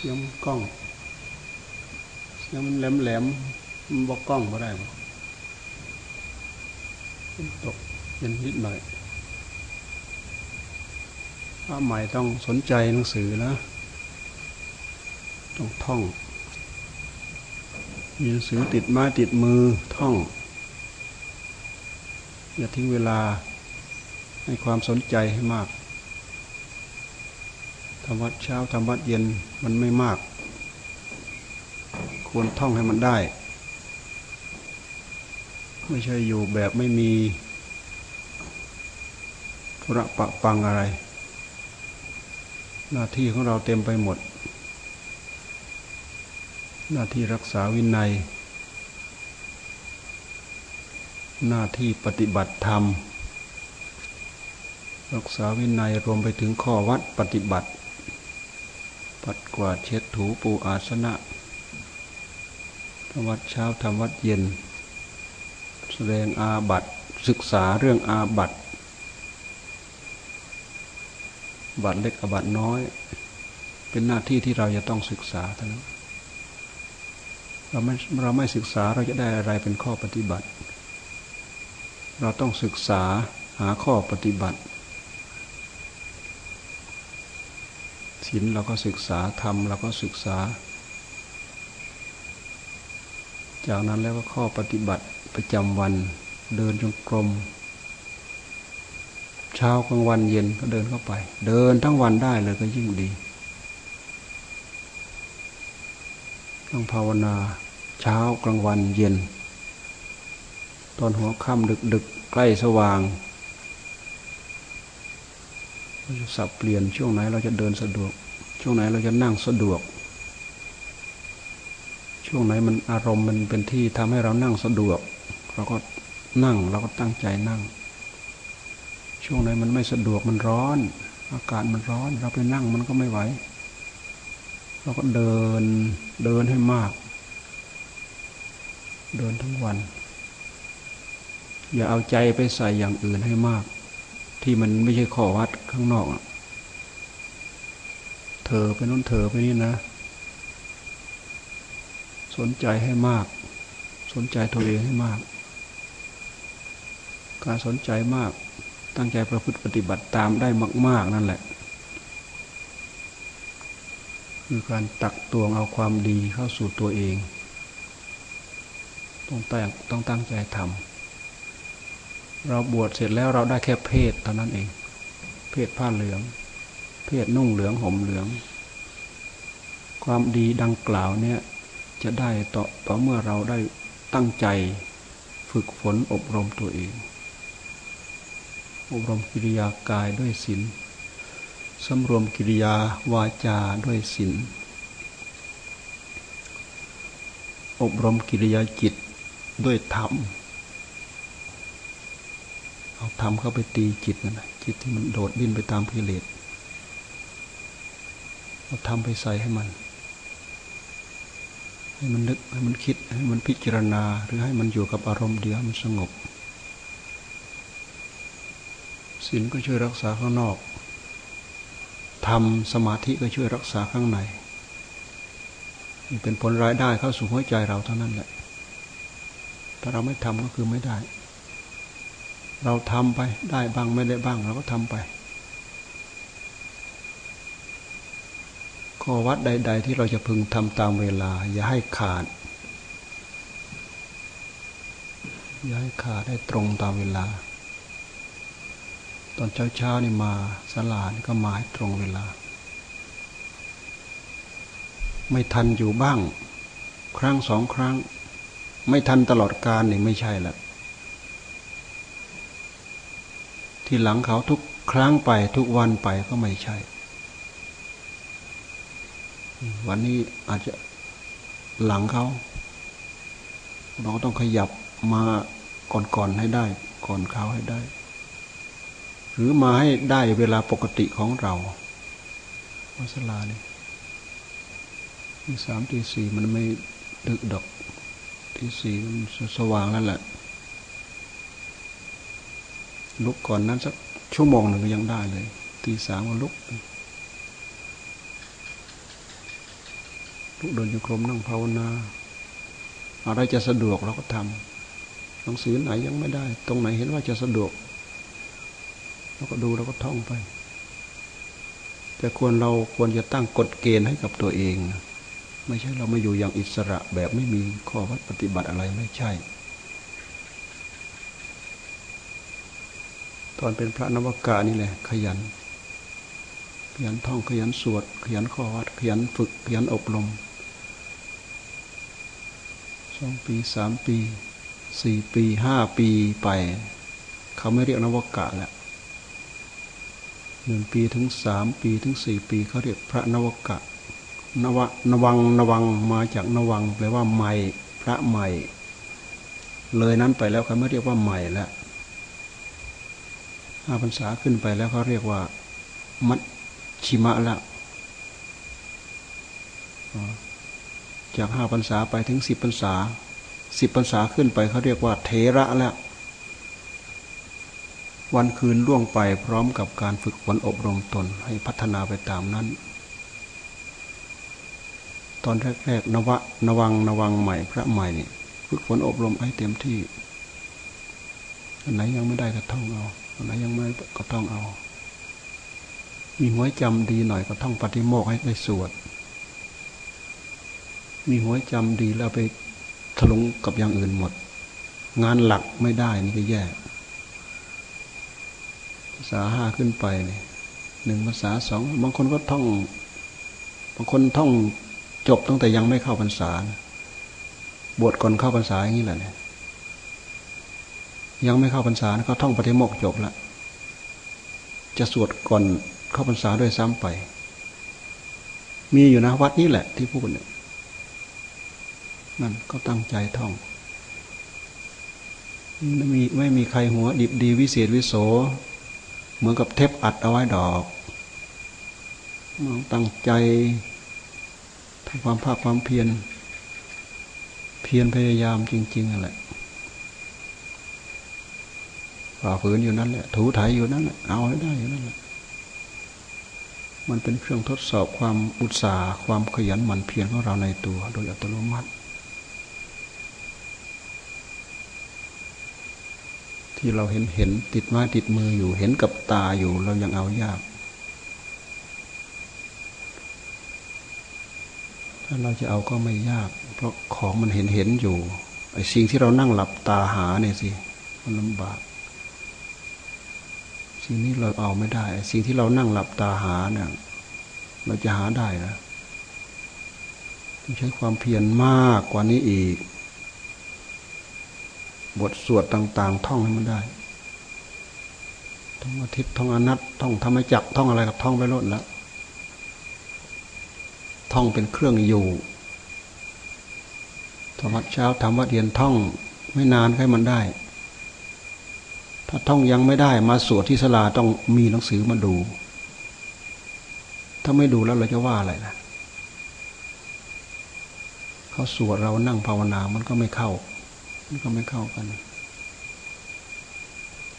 เสียงกล้อง เสียงมันแหลมแหลมมันบอกกล้องมาได้ตกเย็นนิดหน่อยถ้าใหม่ต้องสนใจหนังสือนะ ต้องท่อง มีหนังสือติดไม้ติดมือท่อง อย่าทิ้งเวลาให้ความสนใจให้มาก ทำวัดเช้าทำวัดเย็นมันไม่มาก ควรท่องให้มันได้ ไม่ใช่อยู่แบบไม่มีธุระปะปังอะไร หน้าที่ของเราเต็มไปหมด หน้าที่รักษาวินัย หน้าที่ปฏิบัติธรรมรักษาวินัยรวมไปถึงข้อวัดปฏิบัติ ปัดกวาดเช็ดถูปูอาสนะทำวัดเช้าทำวัดเย็น แสดงอาบัตศึกษาเรื่องอาบัตบัตเล็กอาบัตน้อย เป็นหน้าที่ที่เราจะต้องศึกษาเท่านั้นเราไม่เราไม่ศึกษาเราจะได้อะไรเป็นข้อปฏิบัติ เราต้องศึกษาหาข้อปฏิบัติ ศีลเราก็ศึกษาธรรมเราก็ศึกษา จากนั้นแล้วก็ข้อปฏิบัติประจำวันเดินจงกรมเช้ากลางวันเย็นก็เดินเข้าไป เดินทั้งวันได้เลยก็ยิ่งดี ต้องภาวนาเช้ากลางวันเย็น ตอนหัวค่ำดึกดึกใกล้สว่าง เราจะสับเปลี่ยนช่วงไหนเราจะเดินสะดวก ช่วงไหนเราจะนั่งสะดวก ช่วงไหนมันอารมณ์มันเป็นที่ทำให้เรานั่งสะดวก เราก็นั่งเราก็ตั้งใจนั่ง ช่วงไหนมันไม่สะดวกมันร้อน อากาศมันร้อน เราไปนั่งมันก็ไม่ไหวเราก็เดินเดินให้มาก เดินทั้งวัน อย่าเอาใจไปใส่อย่างอื่นให้มาก ที่มันไม่ใช่ข้อวัดข้างนอก เธอไปนู้นเธอไปนี่นะ สนใจให้มาก สนใจตัวเองให้มาก การสนใจมาก ตั้งใจประพฤติปฏิบัติตามได้มาก ๆ นั่นแหละ คือการตักตวงเอาความดีเข้าสู่ตัวเอง ต้องตั้งต้องตั้งใจทำ เราบวชเสร็จแล้วเราได้แค่เพศเท่านั้นเอง เพศผ้าเหลือง เพศนุ่งเหลืองห่มเหลือง ความดีดังกล่าวเนี่ยจะได้ต่อต่อเมื่อเราได้ตั้งใจฝึกฝนอบรมตัวเอง อบรมกิริยากายด้วยศีลสำรวมกิริยาวาจาด้วยศีลอบรมกิริยาจิตด้วยธรรม เอาทำเข้าไปตีจิตนั่นแหละจิตที่มันโดดดิ้นไปตามกิเลสเอาทำไปใส่ให้มัน ให้มันนึกให้มันคิดให้มันพิจารณา หรือให้มันอยู่กับอารมณ์เดียวมันสงบศีลก็ช่วยรักษาข้างนอกทำสมาธิก็ช่วยรักษาข้างในนี่เป็นผลรายได้เข้าสู่หัวใจเราเท่านั้นแหละ ถ้าเราไม่ทำก็คือไม่ได้ เราทำไปได้บ้างไม่ได้บ้างเราก็ทำไป ข้อวัดใด ๆ ที่เราจะพึงทำตามเวลา อย่าให้ขาด อย่าให้ขาดให้ตรงตามเวลา ตอนเช้าๆนี่มาสลานก็มาให้ตรงเวลา ไม่ทันอยู่บ้าง ครั้งสองครั้ง ไม่ทันตลอดการนี่ไม่ใช่ละ ที่หลังเขาทุกครั้งไปทุกวันไปก็ไม่ใช่ วันนี้อาจจะหลังเขา เราต้องขยับมาก่อนๆให้ได้ ก่อนเขาให้ได้ หรือมาให้ได้เวลาปกติของเราวัสลาเนี่ยสามทีสี่มันไม่ดึกดอกทีสี่มันสว่างแล้วแหละ ลุกก่อนนั้นสักชั่วโมงหนึ่งก็ยังได้เลยตีสามก็ลุกลุกเดินโยกรมนั่งภาวนา อะไรจะสะดวกเราก็ทำหนังสือไหนยังไม่ได้ ตรงไหนเห็นว่าจะสะดวกเราก็ดูเราก็ท่องไป แต่ควรเราควรจะตั้งกฎเกณฑ์ให้กับตัวเองนะไม่ใช่เรามาอยู่อย่างอิสระแบบไม่มีข้อวัดปฏิบัติอะไรไม่ใช่ ตอนเป็นพระนวกานี่แหละ ขยัน ขยันท่องขยันสวด ขยันข้อวัด ขยันฝึก ขยันอบรมสองปีสามปีสี่ปีห้าปีไป เขาไม่เรียกนวกะแล้วหนึ่งปีถึงสามปีถึงสี่ปีเขาเรียกพระนวกะนวะนวังนวังมาจากนวังแปลว่าใหม่ พระใหม่ เลยนั้นไปแล้วเขาไม่เรียกว่าใหม่แล้ว ห้าพรรษาขึ้นไปแล้วเขาเรียกว่า มัดชิมะล้วจากห้าพรรษาไปถึงสิบพรรษาสิบพรรษาขึ้นไปเขาเรียกว่า เทระล้ววันคืนล่วงไปพร้อมกับการฝึกฝนอบรมตนให้พัฒนาไปตามนั้น ตอนแรกๆนวะนวังนวังใหม่พระใหม่นี่ฝึกฝนอบรมให้เต็มที่อันไหนยังไม่ได้ก็ท่องเอา อันไหนยังไม่ก็ท่องเอา มีหัวจำดีหน่อยก็ท่องปฏิโมกให้ได้สวด มีหัวจำดีแล้วไปทะลุงกับอย่างอื่นหมด งานหลักไม่ได้นี่ก็แย่ภาษาห้าขึ้นไปเนี่ยหนึ่งภาษาสองบางคนก็ท่อง บางคนท่องจบตั้งแต่ยังไม่เข้าพรรษา บวชก่อนเข้าพรรษาอย่างนี้แหละเนี่ย ยังไม่เข้าพรรษาเขาท่องปฏิโมกจบแล้วจะสวดก่อนเข้าพรรษาด้วยซ้ำไป มีอยู่นะวัดนี้แหละที่พูดเนี่ยนั่นก็ตั้งใจท่องไม่มีไม่มีใครหัว ดิบดีวิเศษวิโส เหมือนกับเทปอัดเอาไว้ดอกมองตั้งใจทำความภาคความเพียร เพียรพยายามจริงๆอะไร ฝ่าฝืนอยู่นั่นแหละ ถูถ่ายอยู่นั่นแหละ เอาให้ได้อยู่นั่นแหละ มันเป็นเครื่องทดสอบความอุตสาห์ ความขยันหมั่นเพียรของเราในตัว โดยอัตโนมัติ ที่เราเห็นเห็นติดไม้ติดมืออยู่ เห็นกับตาอยู่ เรายังเอายากถ้าเราจะเอาก็ไม่ยาก เพราะของมันเห็นเห็นอยู่ไอ้สิ่งที่เรานั่งหลับตาหาเนี่ยสิมันลำบาก สิ่งนี้เราเอาไม่ได้ สิ่งที่เรานั่งหลับตาหาเนี่ยเราจะหาได้นะต้องใช้ความเพียรมากกว่านี้อีก บทสวดต่าง ๆ ท่องให้มันได้ท่องอาทิตย์ท่องอนัตท่องธรรมจักท่องอะไรกับท่องไปลดแล้วท่องเป็นเครื่องอยู่ธรรมะเช้าธรรมะเย็นท่อง ไม่นานให้มันได้ ถ้าท่องยังไม่ได้มาสวดที่สลาต้องมีหนังสือมาดู ถ้าไม่ดูแล้วเราจะว่าอะไรนะเขาสวดเรานั่งภาวนามันก็ไม่เข้า มันก็ไม่เข้ากัน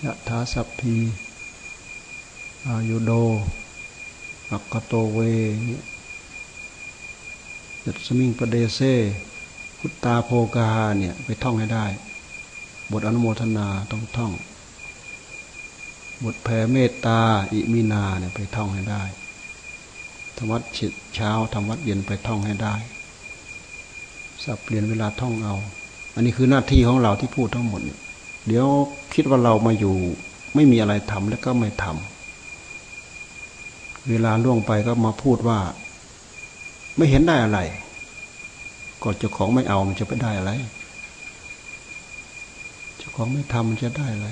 ยะถาสัพพีอายุโดอักโตเวเนี่ยยัตสมิงประเดเซพุตตาโพกาเนี่ย ไปท่องให้ได้ บทอนุโมทนาต้องท่อง บทแผ่เมตตา อิมินาเนี่ยไปท่องให้ได้ธรรมวัดเช้าธรรมวัดเย็นไปท่องให้ได้ สับเปลี่ยนเวลาท่องเอา อันนี้คือหน้าที่ของเราที่พูดทั้งหมดเดี๋ยวคิดว่าเรามาอยู่ ไม่มีอะไรทำแล้วก็ไม่ทำเวลาล่วงไปก็มาพูดว่า ไม่เห็นได้อะไรก็เจ้าของไม่เอามันจะไปได้อะไร เจ้าของไม่ทำมันจะได้อะไร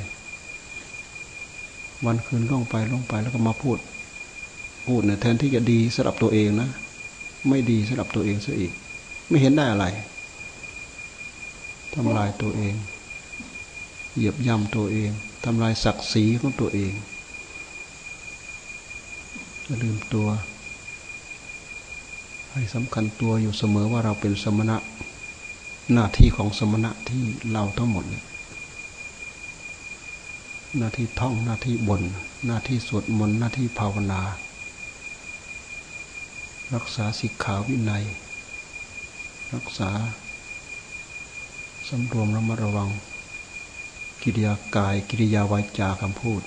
วันคืนล่วงไปล่วงไปแล้วก็มาพูด พูดเนี่ยแทนที่จะดีสำหรับตัวเองนะ ไม่ดีสำหรับตัวเองซะอีก ไม่เห็นได้อะไรทำลายตัวเอง เหยียบย่ำตัวเองทำลายศักดิ์ศรีของตัวเองอย่าลืมตัว ให้สำคัญตัวอยู่เสมอว่าเราเป็นสมณะ หน้าที่ของสมณะที่เราทั้งหมดเนี่ย หน้าที่ท่องหน้าที่บน หน้าที่สวดมนต์หน้าที่ภาวนา รักษาสิกขาวินัย รักษาสำรวมระมัดระวัง กิริยากาย กิริยาวาจาคำพูด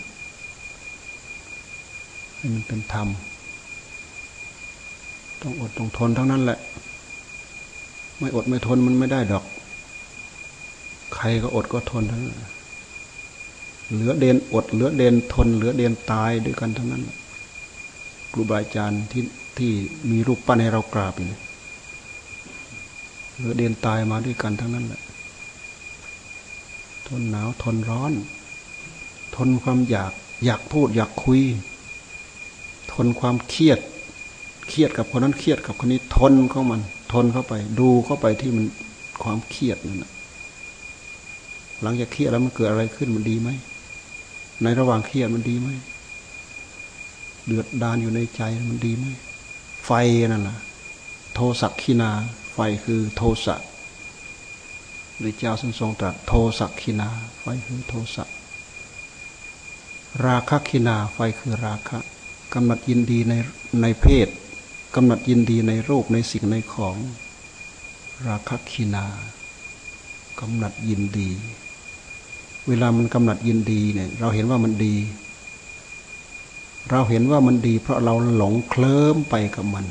ให้มันเป็นธรรม ต้องอดต้องทนทั้งนั้นแหละ ไม่อดไม่ทนมันไม่ได้ดอก ใครก็อดก็ทนทั้งนั้น เหลือเดนอด เหลือเดนทน เหลือเดนตายด้วยกันทั้งนั้นครูบาอาจารย์ที่ที่มีรูปปั้นให้เรากราบอยู่เหลือเดนตายมาด้วยกันทั้งนั้นแหละทนหนาวทนร้อน ทนความอยาก อยากพูด อยากคุย ทนความเครียด เครียดกับคนนั้นเครียดกับคนนี้ทนเข้ามัน ทนเข้าไป ดูเข้าไปที่มันความเครียดนั่นแหละหลังจากเครียดแล้วมันเกิดอะไรขึ้นมันดีไหม ในระหว่างเครียดมันดีไหมเดือดดานอยู่ในใจมันดีไหมไฟนั่นแหละโทสักขีนา ไฟคือโทสะพระเจ้าทรงตรัสโทสักขีนา ไฟคือโทสะราคะขีนาไฟคือราคะกำหนัดยินดีในในเพศกำหนัดยินดีในรูปในสิ่งในของ ราคะขีนา กำหนัดยินดี เวลามันกำหนัดยินดีเนี่ย เราเห็นว่ามันดี เราเห็นว่ามันดี เพราะเราหลงเคลิ้มไปกับมัน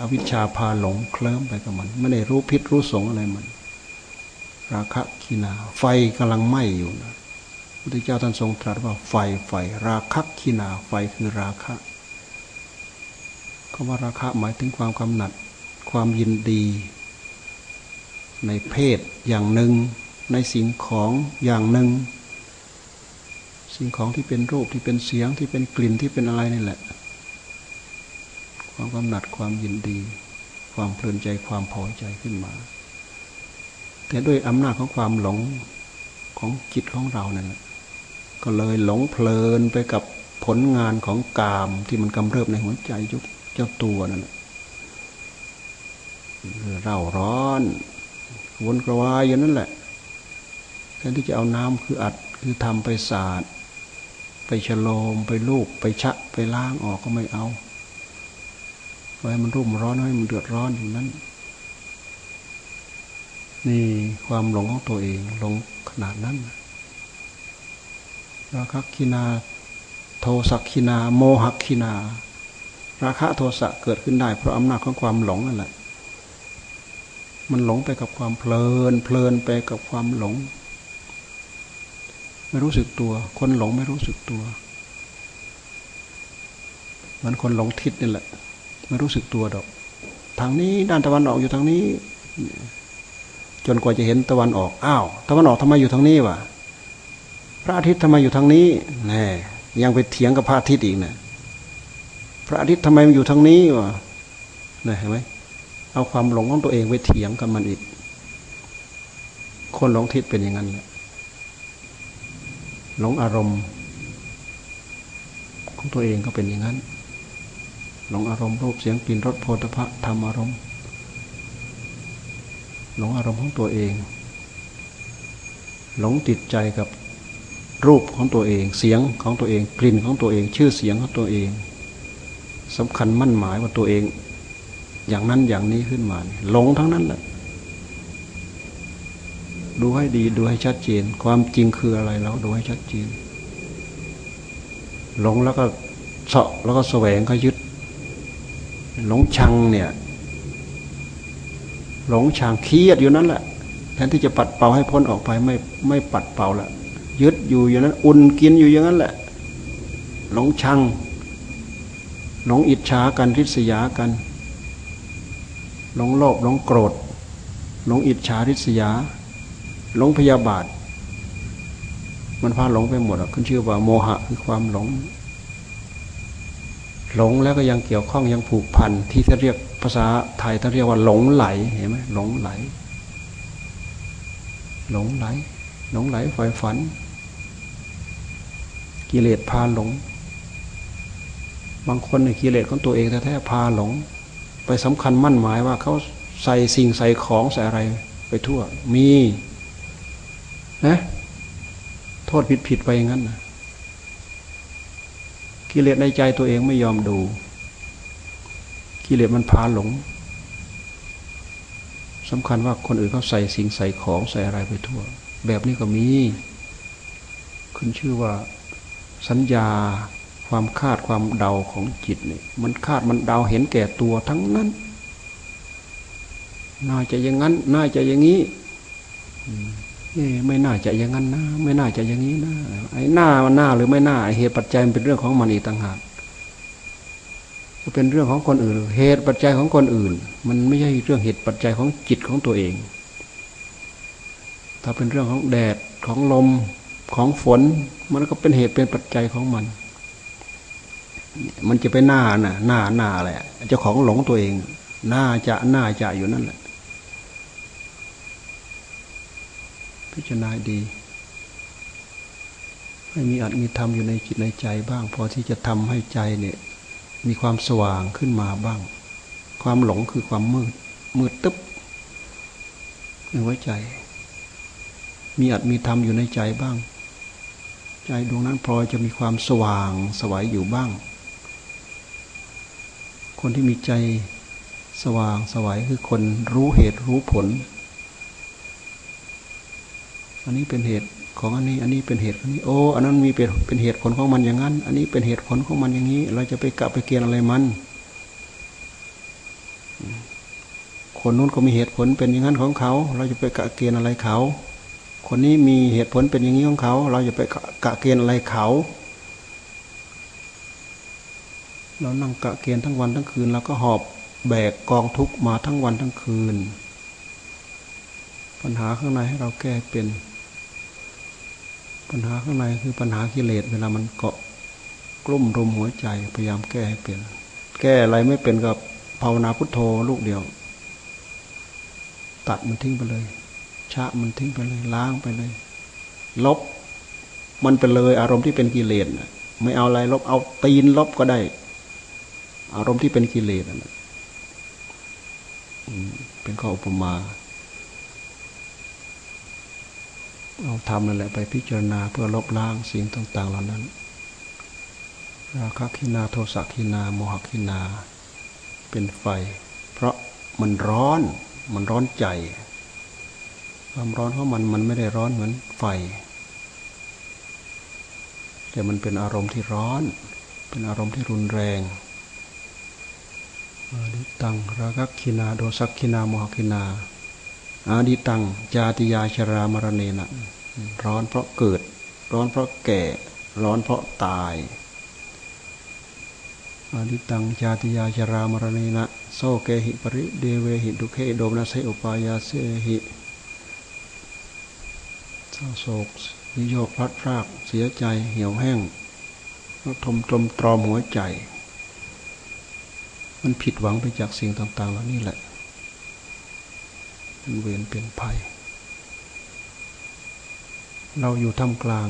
อวิชชาพาหลงเคลิ้มไปกับมัน ไม่ได้รู้พิษรู้สงอะไรมัน ราคะขีนา ไฟกำลังไหม้อยู่นะพุทธเจ้าท่านทรงตรัสว่าไฟไฟ ราคะขีนา ไฟคือราคะคำว่าราคะหมายถึงความกำหนัด ความยินดี ในเพศอย่างหนึ่ง ในสิ่งของอย่างหนึ่ง สิ่งของที่เป็นรูปที่เป็นเสียงที่เป็นกลิ่นที่เป็นอะไรนี่แหละ ความกำหนัดความยินดี ความเพลินใจความพอใจขึ้นมา แต่ด้วยอำนาจของความหลงของจิตของเราเนี่ยก็เลยหลงเพลินไปกับผลงานของกามที่มันกำเริบในหัวใจยุกเจ้าตัวนั่นแหละเร่าร้อนวนกระวายอย่างนั้นแหละ นที่จะเอาน้ำคืออัดคือทำไปสาดไปฉโลมไปลูกไปชะไปล้างออกก็ไม่เอาไว้มันรุ่มร้อนให้มันเดือดร้อนอยู่นั้น นี่ความหลงของตัวเองหลงขนาดนั้นราคะคินา โทสักคินา โมหคินา ราคะโทสะเกิดขึ้นได้ เพราะอำนาจของความหลงนั่นแหละมันหลงไปกับความเพลิน เพลินไปกับความหลง ไม่รู้สึกตัว คนหลงไม่รู้สึกตัว เหมือนคนหลงทิศนี่แหละ ไม่รู้สึกตัวดอก ทางนี้ด้านตะวันออกอยู่ทางนี้ จนกว่าจะเห็นตะวันออก อ้าว ตะวันออกทำไมอยู่ทางนี้วะ พระอาทิตย์ทำไมอยู่ทางนี้แน่ยังไปเถียงกับพระอาทิตย์อีกนะ พระอาทิตย์ทำไมมันอยู่ทางนี้วะนี่เห็นไหมเอาความหลงของตัวเองไปเถียงกับมันอีก คนหลงทิศเป็นอย่างนั้นแหละ หลงอารมณ์ ของตัวเองก็เป็นอย่างนั้น หลงอารมณ์รูปเสียงกลิ่นรสโผฏฐะธรรมอารมณ์ หลงอารมณ์ของตัวเอง หลงติดใจกับรูปของตัวเอง เสียงของตัวเอง กลิ่นของตัวเอง ชื่อเสียงของตัวเองสำคัญมั่นหมายว่าตัวเอง อย่างนั้นอย่างนี้ขึ้นมา หลงทั้งนั้นแหละ ดูให้ดี ดูให้ชัดเจน ความจริงคืออะไรแล้วดูให้ชัดเจน หลงแล้วก็เสาะแล้วก็แสวงก็ยึด หลงชังเนี่ย หลงชังเครียดอยู่นั่นแหละแทนที่จะปัดเป่าให้พ้นออกไปไม่ไม่ปัดเป่าละยึดอยู่อย่างนั้น อุ่นกินอยู่อย่างนั้นแหละ หลงชัง หลงอิจฉากันริษยากัน หลงโลภหลงโกรธ หลงอิจฉาริษยา หลงพยาบาท มันพาหลงไปหมดอะขึ้นชื่อว่าโมหะคือความหลง หลงแล้วก็ยังเกี่ยวข้องยังผูกพันที่จะเรียกภาษาไทยท่านเรียกว่าหลงไหลเห็นไหมหลงไหล หลงไหล หลงไหลไฟฝัน กิเลสพาหลง บางคนในกิเลสของตัวเองแท้ๆพาหลง ไปสำคัญมั่นหมายว่าเขาใส่สิ่งใส่ของใส่อะไรไปทั่ว มี นะโทษผิดผิดไปอย่างนั้นนะกิเลสในใจตัวเองไม่ยอมดู กิเลสมันพาหลงสำคัญว่าคนอื่นเขาใส่สิ่งใส่ของใส่อะไรไปทั่ว แบบนี้ก็มีขึ้นชื่อว่าสัญญาความคาดความเดาของจิตเนี่ยมันคาดมันเดาเห็นแก่ตัวทั้งนั้น น่าจะอย่างนั้น น่าจะอย่างนี้ ไม่น่าจะอย่างนั้นนะ ไม่น่าจะอย่างนี้นะไอ้หน้ามันหน้าหรือไม่หน้าเหตุปัจจัยมันเป็นเรื่องของมันอีกต่างหากจะเป็นเรื่องของคนอื่น เหตุปัจจัยของคนอื่น มันไม่ใช่เรื่องเหตุปัจจัยของจิตของตัวเอง ถ้าเป็นเรื่องของแดดของลมของฝน มันก็เป็นเหตุเป็นปัจจัยของมัน มันจะไปหน้าน่ะ หน้าหน้าแหละเจ้าของหลงตัวเอง หน้าจะหน้าจะอยู่นั่นแหละ พิจารณาดี ให้มีอัตมีธรรมอยู่ในจิตในใจบ้าง พอที่จะทำให้ใจเนี่ยมีความสว่างขึ้นมาบ้าง ความหลงคือความมืด มืดตึ๊บในหัวใจ มีอัตมีธรรมอยู่ในใจบ้าง ใจดวงนั้นพลอยจะมีความสว่างสวัยอยู่บ้าง คนที่มีใจสว่างสวัยคือคนรู้เหตุรู้ผล อันนี้เป็นเหตุของอันนี้ อันนี้เป็นเหตุอันนี้ โอ้อันนั้นมีเป็นเป็นเหตุผลของมันอย่างนั้น อันนี้เป็นเหตุผลของมันอย่างนี้ เราจะไปกลับไปเกียนอะไรมัน คนนู้นก็มีเหตุผลเป็นอย่างนั้นของเขา เราจะไปกะเกณฑ์อะไรเขา คนนี้มีเหตุผลเป็นอย่างนี้ของเขา เราจะไปกะเกณฑ์อะไรเขาเรานั่งกะเกณฑ์ทั้งวันทั้งคืนเราก็หอบแบกกองทุกมาทั้งวันทั้งคืน ปัญหาข้างในให้เราแก้เป็น ปัญหาข้างในคือปัญหากิเลสเวลามันเกาะกลุ่มรุมหัวใจพยายามแก้ให้เป็น แก้อะไรไม่เป็นกับภาวนาพุทโธลูกเดียว ตัดมันทิ้งไปเลย ชะมันทิ้งไปเลย ล้างไปเลย ลบ มันไปเลยอารมณ์ที่เป็นกิเลสไม่เอาอะไรลบเอาตีนลบก็ได้ อารมณ์ที่เป็นกิเลสเป็นข้ออุปมา เอาทำนั่นแหละไปพิจารณาเพื่อลบล้างสิ่งต่าง ๆ เหล่านั้น ราคะขินาโทสะขินาโมหขินา เป็นไฟ เพราะมันร้อน มันร้อนใจ ความร้อนของมันมันไม่ได้ร้อนเหมือนไฟ แต่มันเป็นอารมณ์ที่ร้อน เป็นอารมณ์ที่รุนแรงอดิตังราคะขินาโดสักขินาโมหขินา อาดิตัง จาติยาชรามรณเนะร้อนเพราะเกิด ร้อนเพราะแก่ ร้อนเพราะตาย อาดิตัง จาติยาชรามรณเนะโซเกหิปริเดเวหิดุเคโดมนาเสอุปายาเสหิเศร้าโศกนิโยกพลัดพราก เสียใจเหี่ยวแห้งทมตรมตรอมหัวใจ มันผิดหวังไปจากสิ่งต่าง ๆ แล้วนี่แหละ เป็นเวรเป็นภัย เราอยู่ท่ามกลาง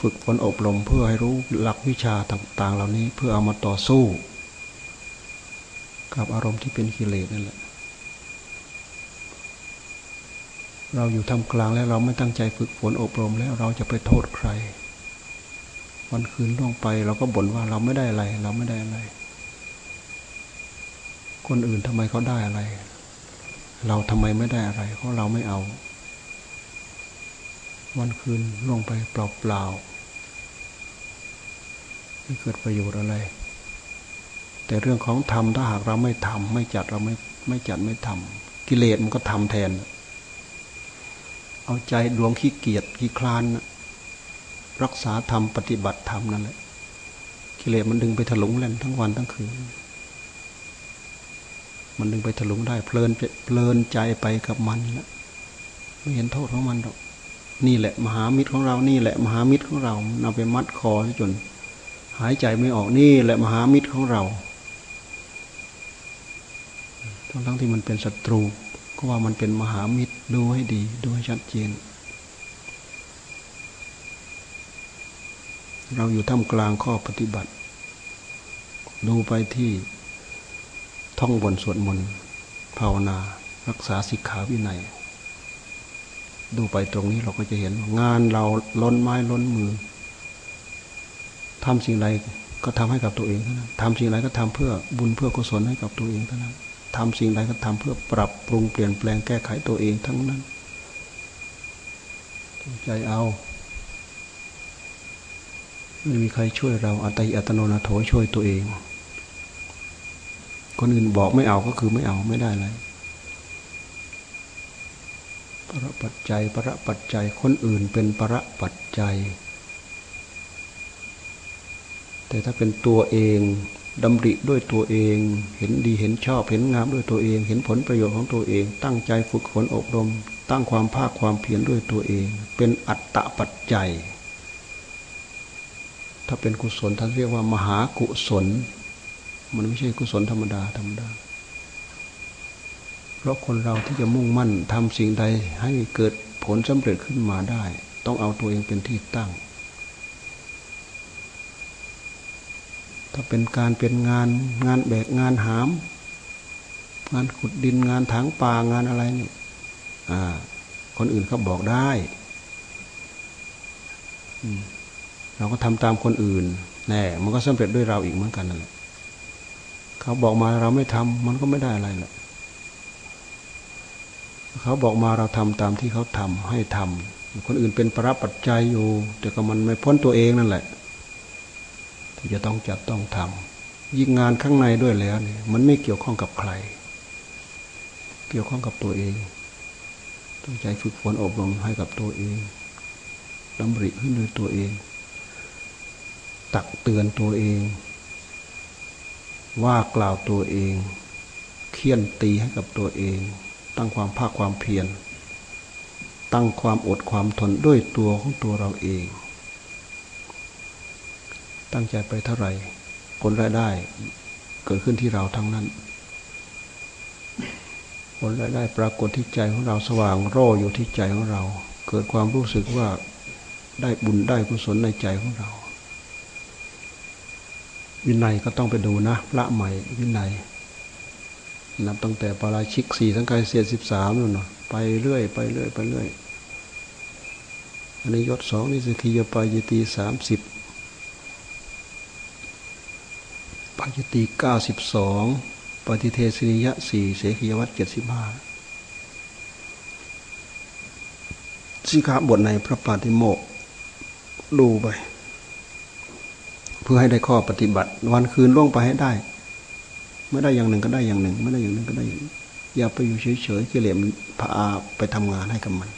ฝึกฝนอบรมเพื่อให้รู้หลักวิชาต่าง ๆ เหล่านี้เพื่อเอามาต่อสู้ กับอารมณ์ที่เป็นกิเลสนั่นแหละ เราอยู่ท่ามกลางแล้วเราไม่ตั้งใจฝึกฝนอบรมแล้วเราจะไปโทษใคร วันคืนล่วงไปเราก็บ่นว่าเราไม่ได้อะไร เราไม่ได้อะไร คนอื่นทำไมเขาได้อะไร เราทำไมไม่ได้อะไร เพราะเราไม่เอา วันคืนล่วงไปเปล่าๆไม่เกิดประโยชน์อะไร แต่เรื่องของธรรมถ้าหากเราไม่ทำไม่จัดเราไม่ไม่จัดไม่ทำกิเลสมันก็ทำแทน เอาใจดวงขี้เกียจขี้คลาน รักษาธรรมปฏิบัติธรรมนั่นแหละกิเลสมันดึงไปถลุงเล่นทั้งวันทั้งคืน มันดึงไปถลุงได้ เพลินเพลินใจไปกับมันแล้วไม่เห็นโทษของมันหรอกนี่แหละ มหามิตรของเรา นี่แหละ มหามิตรของเราเอาไปมัดคอจน หายใจไม่ออกนี่แหละมหามิตรของเราทั้งทั้งที่มันเป็นศัตรู ก็ว่ามันเป็นมหามิตรดูให้ดี ดูให้ชัดเจน เราอยู่ท่ามกลางข้อปฏิบัติ ดูไปที่ ท่องบนสวดมนต์ภาวนา รักษาสิกขาวินัย ดูไปตรงนี้เราก็จะเห็น งานเราล้นไม้ล้นมือทำสิ่งใดก็ทำให้กับตัวเองเท่านั้นทำสิ่งใดก็ทำเพื่อบุญเพื่อกุศลให้กับตัวเองเท่านั้นทำสิ่งใดก็ทำเพื่อปรับปรุงเปลี่ยนแปลงแก้ไขตัวเองทั้งนั้นตั้งใจเอาไม่มีใครช่วยเราอัตยิอัตโนนาโถช่วยตัวเอง คนอื่นบอกไม่เอาก็คือไม่เอาไม่ได้เลยประปัจจัยประปัจจัยคนอื่นเป็นประปัจจัย แต่ถ้าเป็นตัวเองดำริด้วยตัวเอง เห็นดีเห็นชอบเห็นงามด้วยตัวเอง เห็นผลประโยชน์ของตัวเอง ตั้งใจฝึกฝนอบรม ตั้งความภาคความเพียรด้วยตัวเอง เป็นอัตตะปัจจัย ถ้าเป็นกุศลท่านเรียกว่ามหากุศล มันไม่ใช่กุศลธรรมดาธรรมดา เพราะคนเราที่จะมุ่งมั่นทำสิ่งใดให้เกิดผลสำเร็จขึ้นมาได้ ต้องเอาตัวเองเป็นที่ตั้ง ถ้าเป็นการเป็นงานงานแบกงานหาม งานขุดดินงานถางป่างานอะไรเนี่ยคนอื่นเขาบอกได้เราก็ทำตามคนอื่นแน่มันก็สำเร็จด้วยเราอีกเหมือนกันนั่นแหละ เขาบอกมาเราไม่ทำมันก็ไม่ได้อะไรแหละเขาบอกมาเราทำตามที่เขาทำให้ทำคนอื่นเป็นประปัจจัยอยู่ แต่ก็มันไม่พ้นตัวเองนั่นแหละ ที่จะต้องจัดต้องทำยิ่งงานข้างในด้วยแล้วเนี่ย มันไม่เกี่ยวข้องกับใคร เกี่ยวข้องกับตัวเอง ต้องใจฝึกฝนอบรมให้กับตัวเองดำริขึ้นด้วยตัวเอง ตักเตือนตัวเอง ว่ากล่าวตัวเอง เคี่ยนตีให้กับตัวเอง ตั้งความภาคความเพียร ตั้งความอดความทนด้วยตัวของตัวเราเอง ตั้งใจไปเท่าไหร่ผลรายได้เกิดขึ้นที่เราทั้งนั้น ผลรายได้ปรากฏที่ใจของเราสว่างร่อยู่ที่ใจของเรา เกิดความรู้สึกว่าได้บุญได้กุศลในใจของเรา วินัยก็ต้องไปดูนะ พระใหม่วินัย นับตั้งแต่ปาราชิกสี่ทั้งกายเสียสิบสามนู่นไปเรื่อยไปเรื่อยไปเรื่อยอันนี้ยศสองนี่สกิยปายตีสามสิบปายตีเก้าสิบสองปฏิเทศนิยะสี่เสขียวัตเจ็ดสิบห้าสิขาบทในพระปาติโมกดูไป เพื่อให้ได้ข้อปฏิบัติ วันคืนล่วงไปให้ได้ไม่ได้อย่างหนึ่งก็ได้อย่างหนึ่งไม่ได้อย่างหนึ่งก็ได้อย่างอย่าไปอยู่เฉยๆกิเลสมันพาไปทำงานให้กับมัน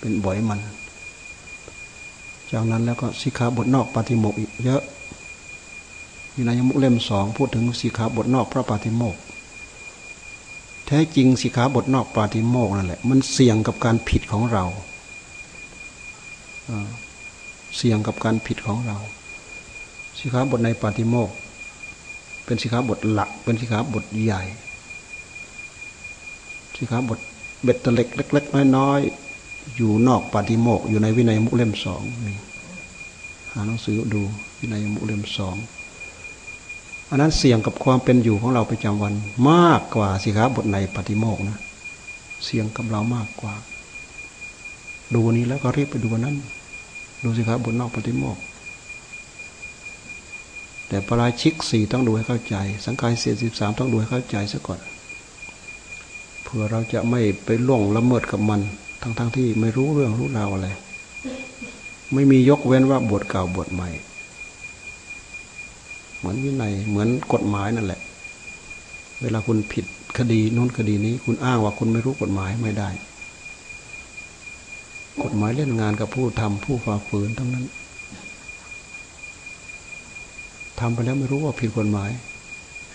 เป็นบ่อยมัน จากนั้นแล้วก็สิกขาบทนอกปาฏิโมกอีกเยอะมีนายมุกเล่มสองพูดถึงสิกขาบทนอกพระปาฏิโมกแท้จริงสิกขาบทนอกปาฏิโมกนั่นแหละ มันเสี่ยงกับการผิดของเราเสี่ยงกับการผิดของเรา สิกขาบทในปาฏิโมกเป็นสิกขาบทหลัก เป็นสิกขาบทใหญ่ สิกขาบทเบ็ดตะเล็กเล็กๆน้อยๆอยู่นอกปาฏิโมกอยู่ในวินัยมุกเล่มสองนี่หาหนังสือดูวินัยมุกเล่มสองอันนั้นเสี่ยงกับความเป็นอยู่ของเราประจำวันมากกว่าสิกขาบทในปฏิโมกนะเสี่ยงกับเรามากกว่า ดูนี้แล้วก็รีบไปดูนั้น ดูสิครับบทนอกปฏิโมก แต่ปราชิกสี่ต้องดูให้เข้าใจ สังขารเสียสิบสามต้องดูให้เข้าใจซะก่อนเพื่อเราจะไม่ไปล่วงละเมิดกับมัน ทั้งๆทที่ไม่รู้เรื่องรู้ราวอะไร ไม่มียกเว้นว่าบทเก่าบทใหม่ เหมือนวินัยเหมือนกฎหมายนั่นแหละ เวลาคุณผิดคดีนู้นคดีนี้ คุณอ้างว่าคุณไม่รู้กฎหมายไม่ได้ กฎหมายเล่นงานกับผู้ทำผู้ฝ่าฝืนทั้งนั้น ทำไปแล้วไม่รู้ว่าผิดกฎหมาย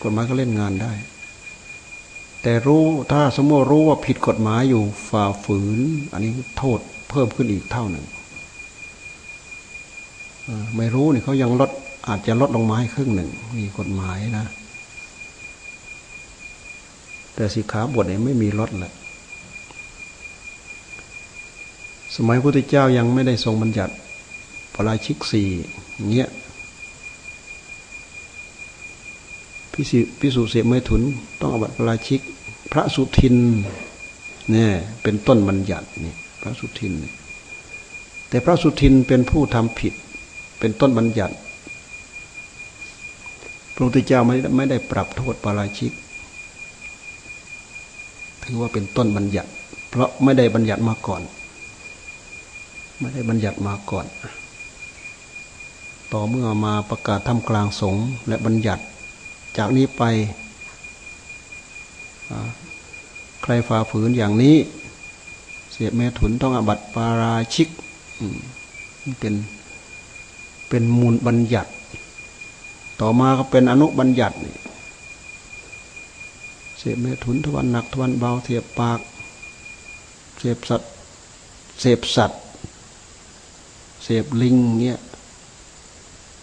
กฎหมายก็เล่นงานได้ แต่รู้ถ้าสมมติรู้ว่าผิดกฎหมายอยู่ฝ่าฝืน อันนี้โทษเพิ่มขึ้นอีกเท่าหนึ่งไม่รู้นี่เขายังลดอาจจะลดลงมาให้ครึ่งหนึ่ง มีกฎหมายนะ แต่สิขาบทเนี่ยไม่มีลดแหละสมัยพระพุทธเจ้ายังไม่ได้ทรงบัญญัติปราชิกสี่เงี้ย พิสุพิสุเสมไม่ถุน ต้องอบัติปราชิก พระสุทินเนี่ยเป็นต้นบัญญัตินี่พระสุทิน แต่พระสุทินเป็นผู้ทำผิด เป็นต้นบัญญัติ พระพุทธเจ้าไม่ไม่ได้ปรับโทษปราชิก ถือว่าเป็นต้นบัญญัติ เพราะไม่ได้บัญญัติมาก่อน ไม่ได้บัญญัติมาก่อน ต่อเมื่อมาประกาศทำกลางสงฆ์และบัญญัติ จากนี้ไป ใครฝ่าฝืนอย่างนี้ เสียเมถุนต้องอบัติปาราชิกเป็นเป็นมูลบัญญัติ ต่อมาก็เป็นอนุบัญญัติเสียเมถุนทวันหนักทวันเบาเสียบปาก เสียบสัตว์เสียบสัตว์ เสียบลิงเงี้ย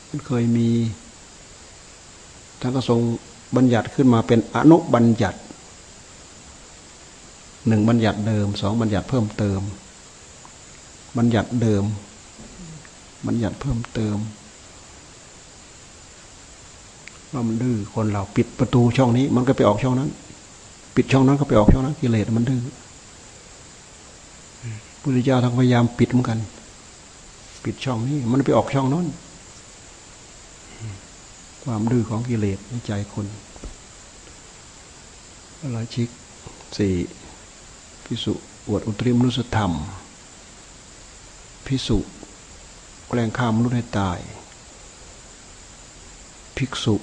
มันเคยมี ท่านก็ทรงบัญญัติขึ้นมาเป็นอนุบัญญัติหนึ่งบัญญัติเดิมสองบัญญัติเพิ่มเติม บัญญัติเดิม บัญญัติเพิ่มเติมว่ามันดื้อคนเราปิดประตูช่องนี้ มันก็ไปออกช่องนั้น ปิดช่องนั้นก็ไปออกช่องนั้นกิเลสมันดื้อพุทธเจ้าทั้งพยายามปิดเหมือนกัน ปิดช่องนี้ มันไปออกช่องนั้น ความดื้อของกิเลสในใจคนอะไรชิกสี่พิสุอวดอุตริมนุสธรรม พิสุแกล้งฆ่ามนุษย์ให้ตาย ภิกษุ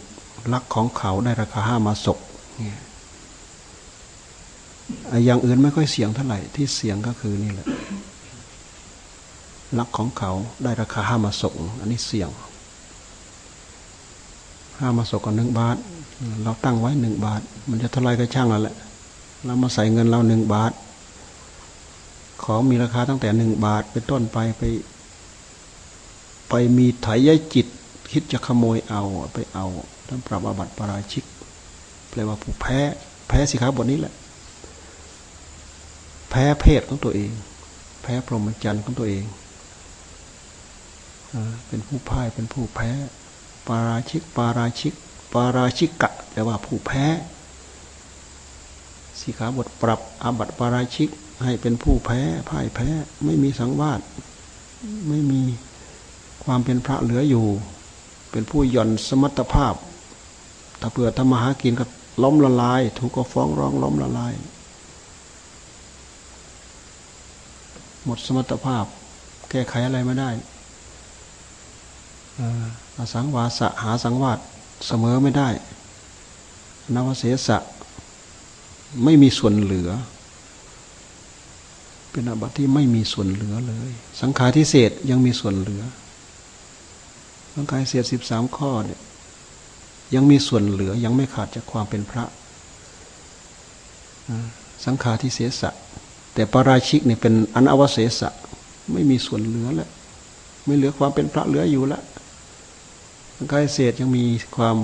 ลักของเขาได้ราคาห้ามาศกเนี่ยอย่างอื่นไม่ค่อยเสียงเท่าไหร่ที่เสียงก็คือนี่แหละลักของเขาได้ราคาห้ามาศกอันนี้เสียง ห้ามาศกกับหนึ่งบาท เราตั้งไว้หนึ่งบาท มันจะเท่าไรก็ช่างแล้วแหละ เรามาใส่เงินเราหนึ่งบาท ของมีราคาตั้งแต่หนึ่งบาทเป็นต้นไปไป ไปมีไถยจิต คิดจะขโมยเอาไปเอาท่านปรับอาบัติปราชิกแปลว่าผู้แพ้ แพ้สิครับบทนี้แหละ แพ้เพศของตัวเอง แพ้พรหมจรรย์ของตัวเองเป็นผู้พ่ายเป็นผู้แพ้ ปาราชิก ปาราชิก ปาราชิกกะแปลว่าผู้แพ้สิขาบทปรับอาบัติปาราชิก ให้เป็นผู้แพ้พ่ายแพ้ ไม่มีสังวาสไม่มีความเป็นพระเหลืออยู่ เป็นผู้หย่อนสมรรถภาพ ถ้าเผื่อทำมาหากินก็ล้มละลาย ถูกก็ฟ้องร้องล้มละลาย หมดสมรรถภาพ แก้ไขอะไรไม่ได้อา สังวาสะหาสังวาสเสมอไม่ได้นวเสสะไม่มีส่วนเหลือ เป็นอาบัติที่ไม่มีส่วนเหลือเลย สังขารที่เศษยังมีส่วนเหลือร่างกายเสียสิบสามข้อเนี่ยยังมีส่วนเหลือยังไม่ขาดจากความเป็นพระ สังขารที่เสสะ แต่ปราชิกเนี่ยเป็นอนวเสสะ ไม่มีส่วนเหลือแล้วไม่เหลือความเป็นพระเหลืออยู่แล้ว กายเศษยังมีความ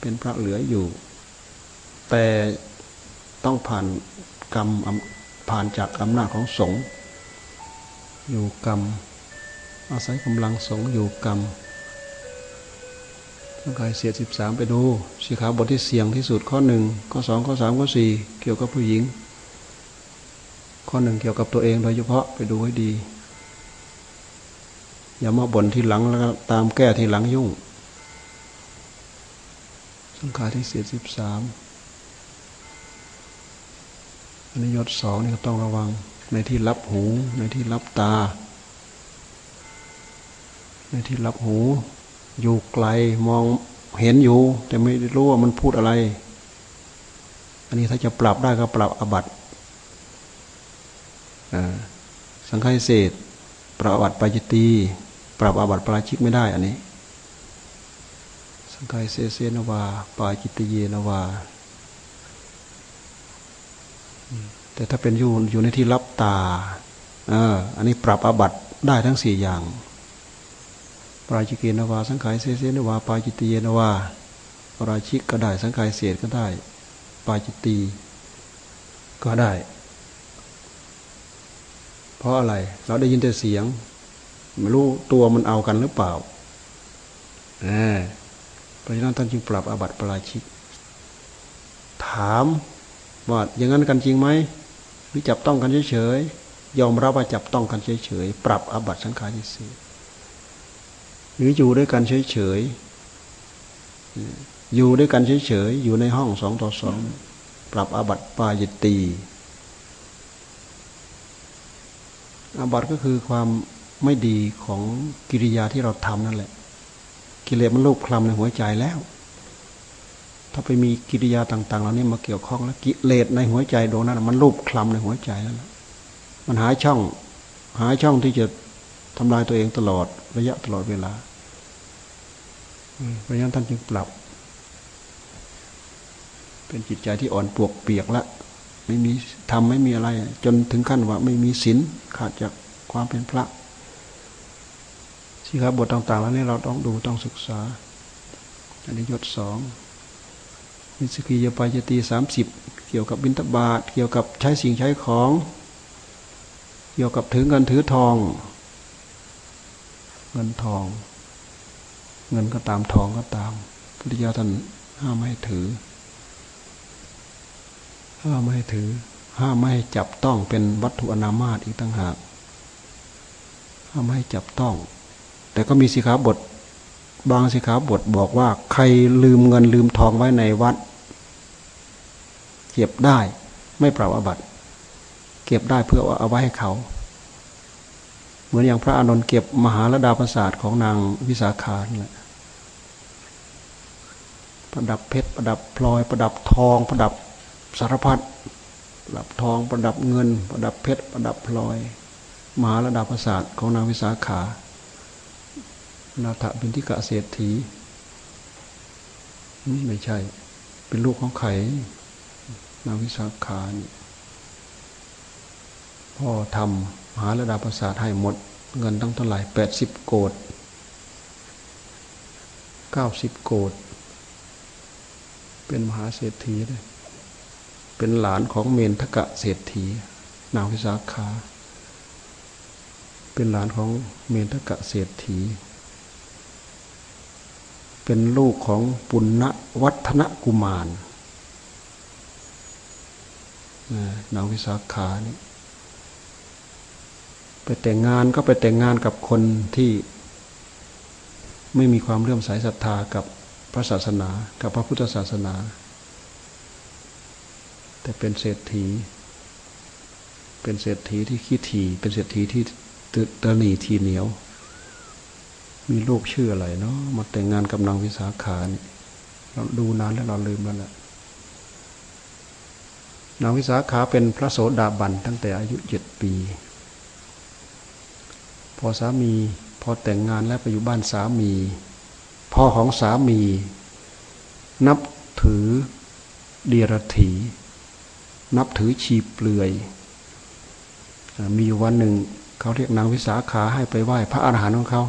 เป็นพระเหลืออยู่ แต่ต้องผ่านกรรมผ่านจากอำนาจของสงฆ์อยู่กรรม อาศัยกำลังสงฆ์อยู่กรรมร่างกายเสียสิบสามไปดูสีขาบทที่เสี่ยงที่สุดข้อหนึ่งข้อสองข้อสามข้อสี่เกี่ยวกับผู้หญิง ข้อหนึ่งเกี่ยวกับตัวเองโดยเฉพาะไปดูให้ดี อย่ามาบ่นที่หลังแล้วตามแก้ที่หลังยุ่ง สังขารที่เสียสิบสามอันนี้ยศสองนี่ก็ต้องระวัง ในที่รับหู ในที่รับตา ในที่รับหู อยู่ไกลมองเห็นอยู่ แต่ไม่รู้ว่ามันพูดอะไร อันนี้ถ้าจะปรับได้ก็ปรับอบัตสังฆาเศษปรับอบัตปาจิตีปรับอบัตปราชิกไม่ได้อันนี้ สังฆาเศษเสนวาปาจิตเยนวา แต่ถ้าเป็นอยู่อยู่ในที่รับตาออันนี้ปรับอบัตได้ทั้งสี่อย่างปราชิกนวา สังขายเสเสนวา ปาจิตเยนวาปราชิกก็ได้สังขายเศษก็ได้ ปาจิตีก็ได้ เพราะอะไร เราได้ยินแต่เสียง ไม่รู้ตัวมันเอากันหรือเปล่าเพ ราะฉะนั้นท่านจึงปรับอาบัติปราชิก ถามว่าอย่างนั้นกันจริงไหมหรือจับต้องกันเฉยๆยอมรับว่าจับต้องกันเฉยๆปรับอาบัติสังฆาทิสี่หรืออยู่ด้วยกันเฉยๆอยู่ด้วยกันเฉยๆอยู่ในห้องสองต่อสองปรับอาบัติปาจิตตีอาบัติก็คือความไม่ดีของกิริยาที่เราทำนั่นแหละ กิเลสมันลูบคลำในหัวใจแล้ว ถ้าไปมีกิริยาต่าง ๆ เหล่านี้มาเกี่ยวข้องแล้วกิเลสในหัวใจดวงนั้นมันลูบคลำในหัวใจแล้วมันหาช่อง หาช่องที่จะทำลายตัวเองตลอดระยะตลอดเวลาเพราะฉะนั้นท่านจึงปรับ เป็นจิตใจที่อ่อนปวกเปียกละไม่มีทำไม่มีอะไร จนถึงขั้นว่าไม่มีศีลขาดจากความเป็นพระ สิครับบทต่างๆแล้วนี่เราต้องดูต้องศึกษาอันนี้ยศสองมิสกียปายตีสามสิบเกี่ยวกับบิณฑบาตเกี่ยวกับใช้สิ่งใช้ของ เกี่ยวกับถือเงินถือทอง เงินทอง เงินก็ตามทองก็ตามพุทธิยถาท่านห้ามไม่ให้ถือ ห้ามไม่ให้ถือ ห้ามไม่ให้จับต้องเป็นวัตถุอนามาตอีกต่างหากห้ามไม่ให้จับต้อง แต่ก็มีสิขาบท บางสิขาบทบอกว่า ใครลืมเงินลืมทองไว้ในวัด เก็บได้ไม่ปรับอบัตเก็บได้เพื่อเอาไว้ให้เขา เหมือนอย่างพระอานนท์เก็บมหาลดาประสาทของนางวิสาขานี่แหละประดับเพชรประดับพลอย ประดับทอง ประดับสารพัดประดับทอง ประดับเงิน ประดับเพชรประดับพลอย มหาลดาประสาทของนางวิสาขา นาถเป็นที่กะเศรษฐีไม่ใช่ เป็นลูกของไข่นาวิสาขานี่พ่อทำมหาระดาประสาทให้หมด เงินตั้งเท่าไหร่แปดสิบโกดเก้าสิบโกดเป็นมหาเศรษฐีเลยเป็นหลานของเมนทกะเศรษฐี นางวิสาขา เป็นหลานของเมนทกะเศรษฐี เป็นลูกของปุณณวัฒนกุมารนางวิสาขานี่ไปแต่งงานก็ไปแต่งงานกับคนที่ไม่มีความเลื่อมใสศรัทธากับพระศาสนา กับพระพุทธศาสนา แต่เป็นเศรษฐี เป็นเศรษฐีที่ขี้ถี่ เป็นเศรษฐีที่ตะหนีทีเหนียว มีลูกชื่ออะไรเนาะมาแต่งงานกับนางวิสาขานี่เราดูนานแล้วเราลืมแล้วแหละนางวิสาขาเป็นพระโสดาบันตั้งแต่อายุเจ็ดปี พอสามีพอแต่งงานแล้วไปอยู่บ้านสามี พ่อของสามี นับถือเดียรถีนับถือชีเปลือย มีวันหนึ่งเขาเรียกนางวิสาขาให้ไปไหว้พระอาหารหันต์ของเขา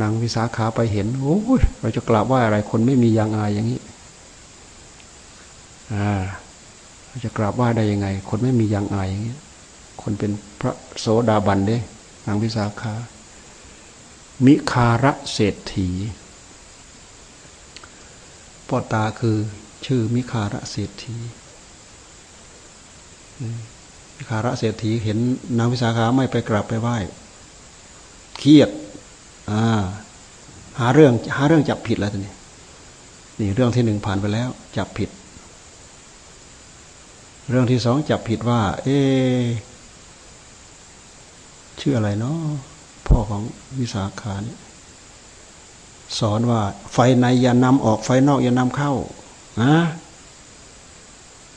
นางวิสาขาไปเห็นโอ้ยเราจะกราบไหว้อะไรคนไม่มียางอายอย่างนี้อ่าเราจะกราบไหว้ได้ยังไง คนไม่มียางอายอย่างนี้คนเป็นพระโสดาบันเด้นางวิสาขา มิคาระเศรษฐีพ่อตาคือชื่อมิคาระเศรษฐีมิคาระเศรษฐีเห็นนางวิสาขาไม่ไปกราบไปไหว้เครียด หาเรื่องหาเรื่องจับผิดแล้วทีนี้นี่เรื่องที่หนึ่งผ่านไปแล้ว จับผิด เรื่องที่สองจับผิดว่า เอ๊ชื่ออะไรเนาะพ่อของวิสาขานี่สอนว่า ไฟในอย่านำออกไฟนอกอย่านำเข้านะ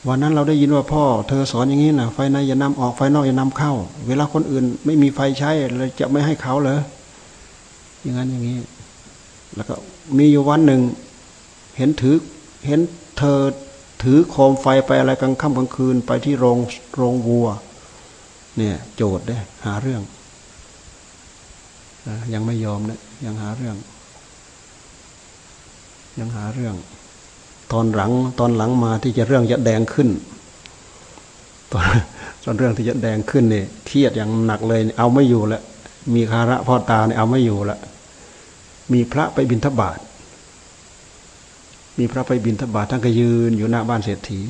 วันนั้นเราได้ยินว่าพ่อ เธอสอนอย่างนี้นะไฟในอย่านำออกไฟนอกอย่านำเข้า เวลาคนอื่น ไม่มีไฟใช้เราจะไม่ให้เขาเลยอ อย่างนั้นอย่างนี้ แล้วก็มีอยู่วันหนึ่ง เห็นถือเห็นเธอถือโคมไฟไปอะไรกลางค่ำกลางคืนไปที่โรงโรงวัว เนี่ย โจทย์ได้หาเรื่องยังไม่ยอมนะยังหาเรื่อง ยังหาเรื่อง ตอนหลังตอนหลังมาที่จะเรื่องจะแดงขึ้น ตอนตอนเรื่องที่จะแดงขึ้นเนี่ยเครียดอย่างหนักเลย เอาไม่อยู่แล้ว มีคาระพ่อตาเนี่ยเอาไม่อยู่ละมีพระไปบินทบาทมีพระไปบินทบาทท่านก็ยืนอยู่หน้าบ้านเศรษฐี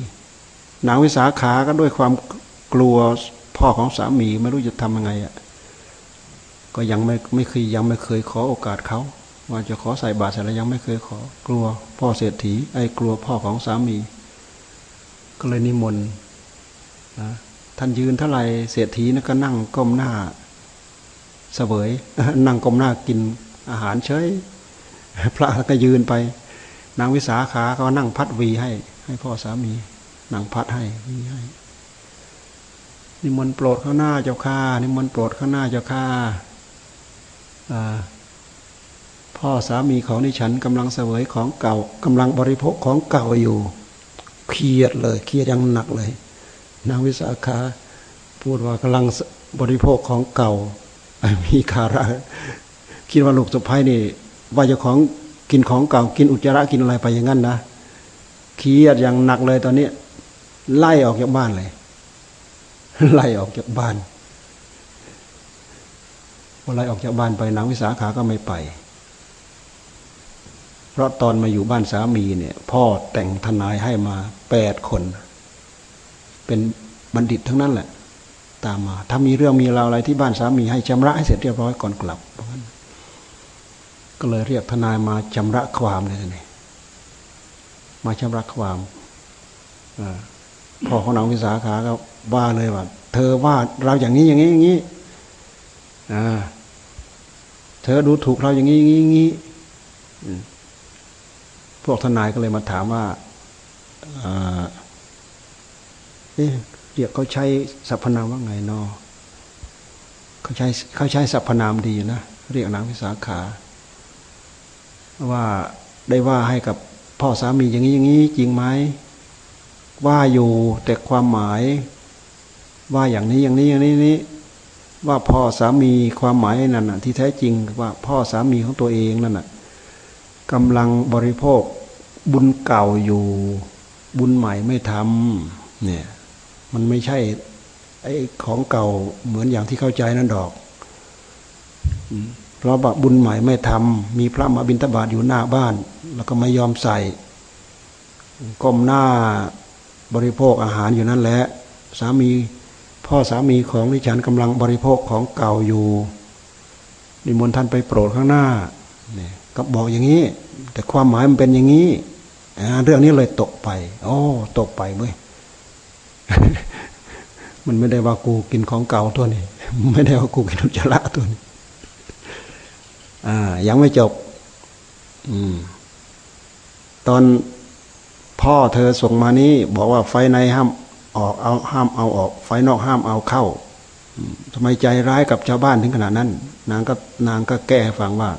นางวิสาขาก็ด้วยความกลัวพ่อของสามีไม่รู้จะทำยังไงอะก็ยังไม่ไม่เคยยังไม่เคยขอโอกาสเขาว่าจะขอใส่บาตรอะไรยังไม่เคยขอ กลัวพ่อเศรษฐี ไอ้กลัวพ่อของสามี ก็เลยนิมนต์นะท่านยืนเท่าไหร่เศรษฐีนั่นก็นั่งก้มหน้า สวย นั่งก้มหน้ากินอาหารเฉย พระก็ยืนไป นางวิสาขาก็นั่งพัดวีให้ ให้พ่อสามีนั่งพัดให้วีให้นิมนต์โปรดข้างหน้าเจ้าข้านิมนต์โปรดข้างหน้าเจ้าข้าพ่อสามีของดิฉันกำลังเสวยของเก่ากำลังบริโภคของเก่าอยู่ เครียดเลย เครียดยังหนักเลย นางวิสาขาพูดว่ากำลังบริโภคของเก่า มีคาระ คิดว่าลูกสะพ้ายนี่ว่าจะของกินของเก่ากินอุจจาระกินอะไรไปอย่างนั้นนะเครียดอย่างหนักเลยตอนนี้ ไล่ออกจากบ้านเลย ไล่ออกจากบ้านพอไล่ออกจากบ้านไปนางวิสาขาก็ไม่ไป เพราะตอนมาอยู่บ้านสามีเนี่ย พ่อแต่งทนายให้มาแปดคน เป็นบัณฑิตทั้งนั้นแหละ ตามมา ถ้ามีเรื่องมีราวอะไรที่บ้านสามีให้ชำระให้เสร็จเรียบร้อยก่อนกลับเพราะงั้นก็เลยเรียกทนายมาชำระความเลยนี่มาชำระความพ่อของนางวิสาขาก็ว่าเลยว่า เธอว่าเราอย่างนี้อย่างนี้อย่างนี้เธอดูถูกเราอย่างนี้อย่างนี้อย่างนี้พวกทนายก็เลยมาถามว่าเอ๊ะ เรียกเขาใช้สรรพนามว่าไงนาะเขาใช้เขาใช้สรรพนามดีนะเรียกนางวิสาขา ว่าได้ว่าให้กับพ่อสามีอย่างนี้อย่างนี้จริงไหมว่าอยู่แต่ความหมาย ว่าอย่างนี้อย่างนี้อย่างนี้นี้ว่าพ่อสามีความหมายนั่นน่ะ ที่แท้จริงว่าพ่อสามีของตัวเองนั่นน่ะกำลังบริโภคบุญเก่าอยู่ บุญใหม่ไม่ทำเนี่ย มันไม่ใช่ ไอ้ของเก่าเหมือนอย่างที่เข้าใจนั่นดอกเพราะว่าบุญใหม่ไม่ทำมีพระมาบิณฑบาตอยู่หน้าบ้าน แล้วก็ไม่ยอมใส่ก้มหน้าบริโภคอาหารอยู่นั่นแหละสามีพ่อสามีของดิฉันกำลังบริโภคของเก่าอยู่นิมนต์ท่านไปโปรดข้างหน้าเนี่ยก็บอกอย่างนี้ แต่ความหมายมันเป็นอย่างนี้เรื่องนี้เลยตกไป โอ้ ตกไปเว้ย มันไม่ได้ว่ากูกินของเก่าตัวนี้ ไม่ได้ว่ากูกินอุจจาระตัวนี้ อ่า ยังไม่จบ อืม ตอนพ่อเธอส่งมานี้ บอกว่าไฟในห้ามออกเอาห้ามเอาออก ไฟนอกห้ามเอาเข้าทำไมใจร้ายกับชาวบ้านถึงขนาดนั้น นางก็นางก็แก้ฟังว่า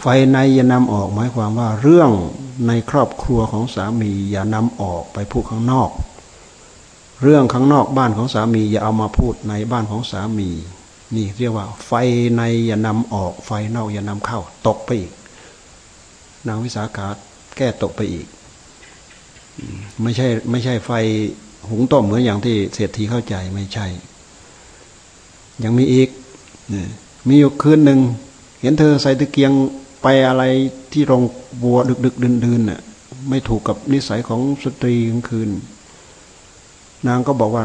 ไฟในอย่านำออกหมายความว่า เรื่องในครอบครัวของสามีอย่านำออกไปพูดข้างนอก เรื่องข้างนอกบ้านของสามี อย่าเอามาพูดในบ้านของสามี นี่เรียกว่า ไฟในอย่านำออก ไฟนอกอย่านำเข้า ตกไปอีก นางวิสาขาแก้ตกไปอีก ไม่ใช่ไม่ใช่ไฟหุงต้มเหมือนอย่างที่เศรษฐีเข้าใจไม่ใช่ ยังมีอีกมีอยู่คืนหนึ่ง เห็นเธอใส่ตะเกียงไปอะไรที่โรงวัวดึกดึกดินดินน่ะ ไม่ถูกกับนิสัยของสตรีกลางคืน นางก็บอกว่า